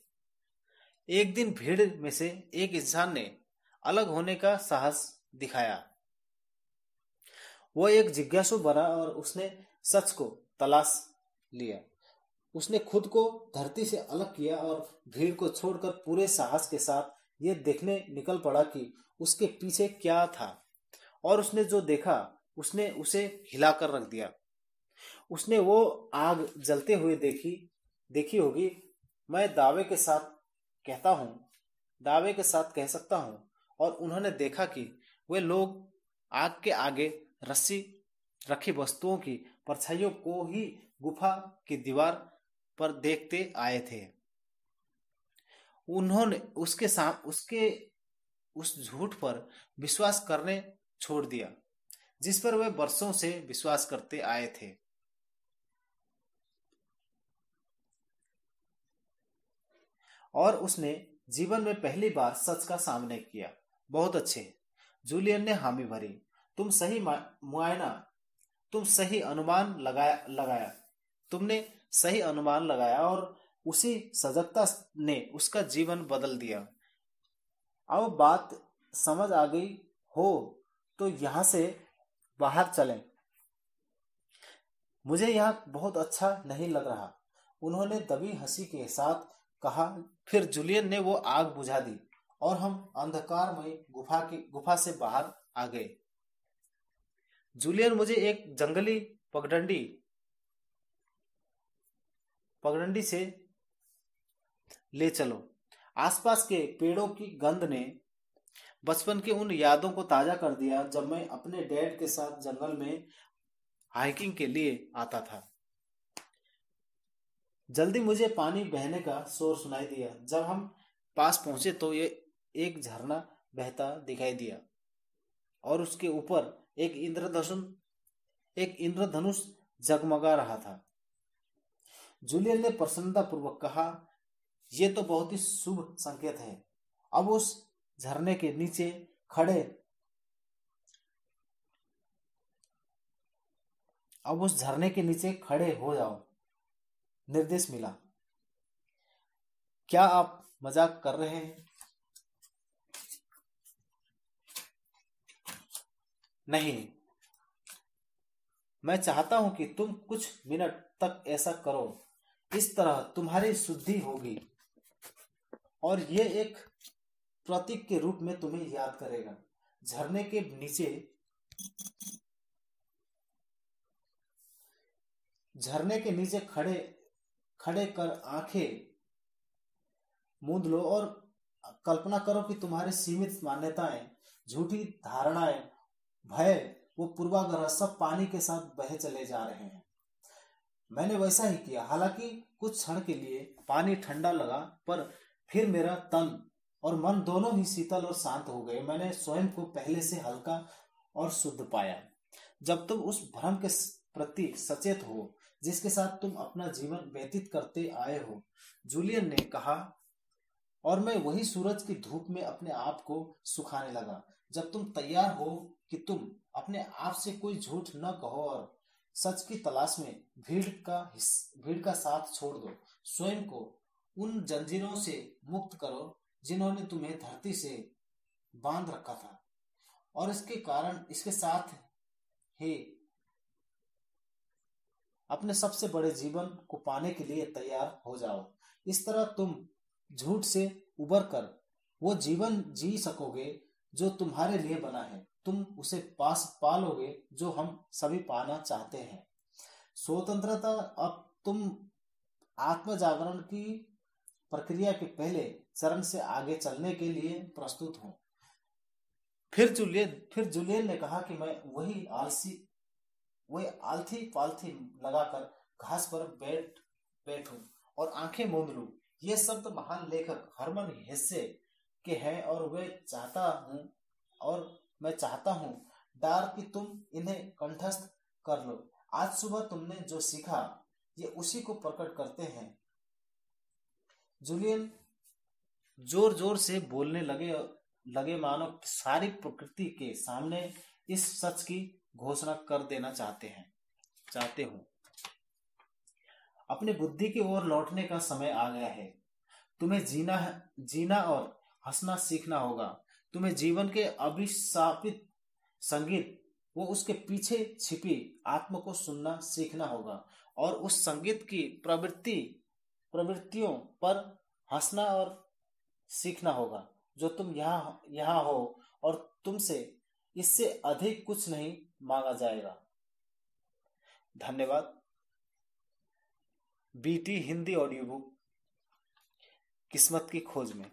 एक दिन भीड़ में से एक इंसान ने अलग होने का साहस दिखाया। वो एक जिज्ञासु बना और उसने सच को तलाश लिया। उसने खुद को धरती से अलग किया और भीड़ को छोड़कर पूरे साहस के साथ ये देखने निकल पड़ा कि उसके पीछे क्या था। और उसने जो देखा, उसने उसे हिलाकर रख दिया। उसने वो आग जलते हुए देखी देखी होगी। मैं दावे के साथ कहता हूँ, दावे के साथ कह सकता हूँ। और उन्होंने देखा कि वे लोग आग के आगे रस्सी रखी वस्तुओं की परछाइयों को ही गुफा की दीवार पर देखते आए थे। उन्होंने उसके साम उसके, उस झूठ पर विश्वास करने छोड़ दिया, जिस पर वे वर्षों से विश्वास करते आए थे। और उसने जीवन में पहली बार सच का सामने किया। बहुत अच्छे। जूलियन ने हामी भरी। तुम सही मुआयना तुम सही अनुमान लगाया लगाया। तुमने सही अनुमान लगाया और उसी सजगता ने उसका जीवन बदल दिया। अब बात समझ आ गई हो तो यहाँ से बाहर चलें। मुझे यहाँ बहुत अच्छा नहीं लग रहा। उन्होंने दबी हँसी के साथ कहा, फिर जूलियन ने वो आग बुझा दी और हम अंधकार में गुफा की, गुफा से बाहर आ गए। जूलियन मुझे एक जंगली पगडंडी पगडंडी से ले चलो। आसपास के पेड़ों की गंध ने बचपन की उन यादों को ताज़ा कर दिया जब मैं अपने डैड के साथ जंगल में हाइकिंग के लिए आता था। जल्दी मुझे पानी बहने का शोर सुनाई दिया। जब हम पास पहुँचे तो ये एक झरना बहता दिखाई दिया और उसके ऊपर एक इंद्रधनुष एक इंद्रधनुष जगमगा रहा था। जूलियन ने प्रसन्नता पूर्वक कहा यह तो बहुत ही शुभ संकेत है। अब उस झरने के नीचे खड़े, अब उस झरने के नीचे खड़े हो जाओ, निर्देश मिला। क्या आप मज़ाक कर रहे हैं? नहीं। मैं चाहता हूँ कि तुम कुछ मिनट तक ऐसा करो। इस तरह तुम्हारी शुद्धि होगी। और ये एक प्रतीक के रूप में तुम्हें याद करेगा। झरने के नीचे झरने के नीचे खड़े खड़े कर आँखें मूंद लो और कल्पना करो कि तुम्हारी सीमित मान्यताएँ, झूठी धारणाएँ भय, वो पूर्वाग्रह सब पानी के साथ बहे चले जा रहे हैं। मैंने वैसा ही किया, हालाँकि कुछ क्षण के लिए पानी ठंडा लगा, पर फिर मेरा तन और मन दोनों ही शीतल और शांत हो गए। मैंने स्वयं को पहले से हल्का और शुद्ध पाया। जब तुम उस भ्रम के प्रति सचेत हो, जिसके साथ तुम अपना जीवन व्यतीत करते आए हो, जूलियन ने कहा, और मैं वही सूरज की धूप में अपने आप को सुखाने लगा। जब तुम तैयार हो कि तुम अपने आप से कोई झूठ न कहो और सच की तलाश में भीड़ का भीड़ का साथ छोड़ दो, स्वयं को उन जंजीरों से मुक्त करो जिन्होंने तुम्हें धरती से बाँध रखा था। और इसके कारण, इसके साथ ही अपने सबसे बड़े जीवन को पाने के लिए तैयार हो जाओ। इस तरह तुम झूठ से उबर कर वो जीवन जी सकोगे जो तुम्हारे लिए बना है, तुम उसे पास पालोगे जो हम सभी पाना चाहते हैं। स्वतंत्रता, अब तुम आत्म जागरण की प्रक्रिया के पहले चरण से आगे चलने के लिए प्रस्तुत हूँ। फिर जूलियन फिर जूलियन ने कहा कि मैं वही आलसी, वही आलथी पालथी लगाकर घास पर बैठ, बैठूं और आँखें मूंद लूँ ये शब्द महान लेखक हरमन हिस्से के हैं और वे चाहता हूँ और मैं चाहता हूँ। डार कि तुम इन्हें कंठस्थ कर लो। आज सुबह तुमने जो सीखा, ये उसी को प्रकट करते हैं। जूलियन ज़ोर ज़ोर से बोलने लगे लगे मानो सारी प्रकृति के सामने इस सच की घोषणा कर देना चाहते हैं, चाहते हूँ। अपनी बुद्धि की ओर लौटने का समय आ गया है। तुम्हें जीना जीना और हंसना सीखना होगा। तुम्हें जीवन के अभिशापित संगीत, वो उसके पीछे छिपी आत्म को सुनना सीखना होगा और उस संगीत की प्रवृत्ति, प्रवृत्तियों पर हंसना और सीखना होगा, जो तुम यहाँ यहाँ हो और तुमसे इससे अधिक कुछ नहीं मांगा जाएगा। धन्यवाद। बीटी हिंदी ऑडियो बुक किस्मत की खोज में।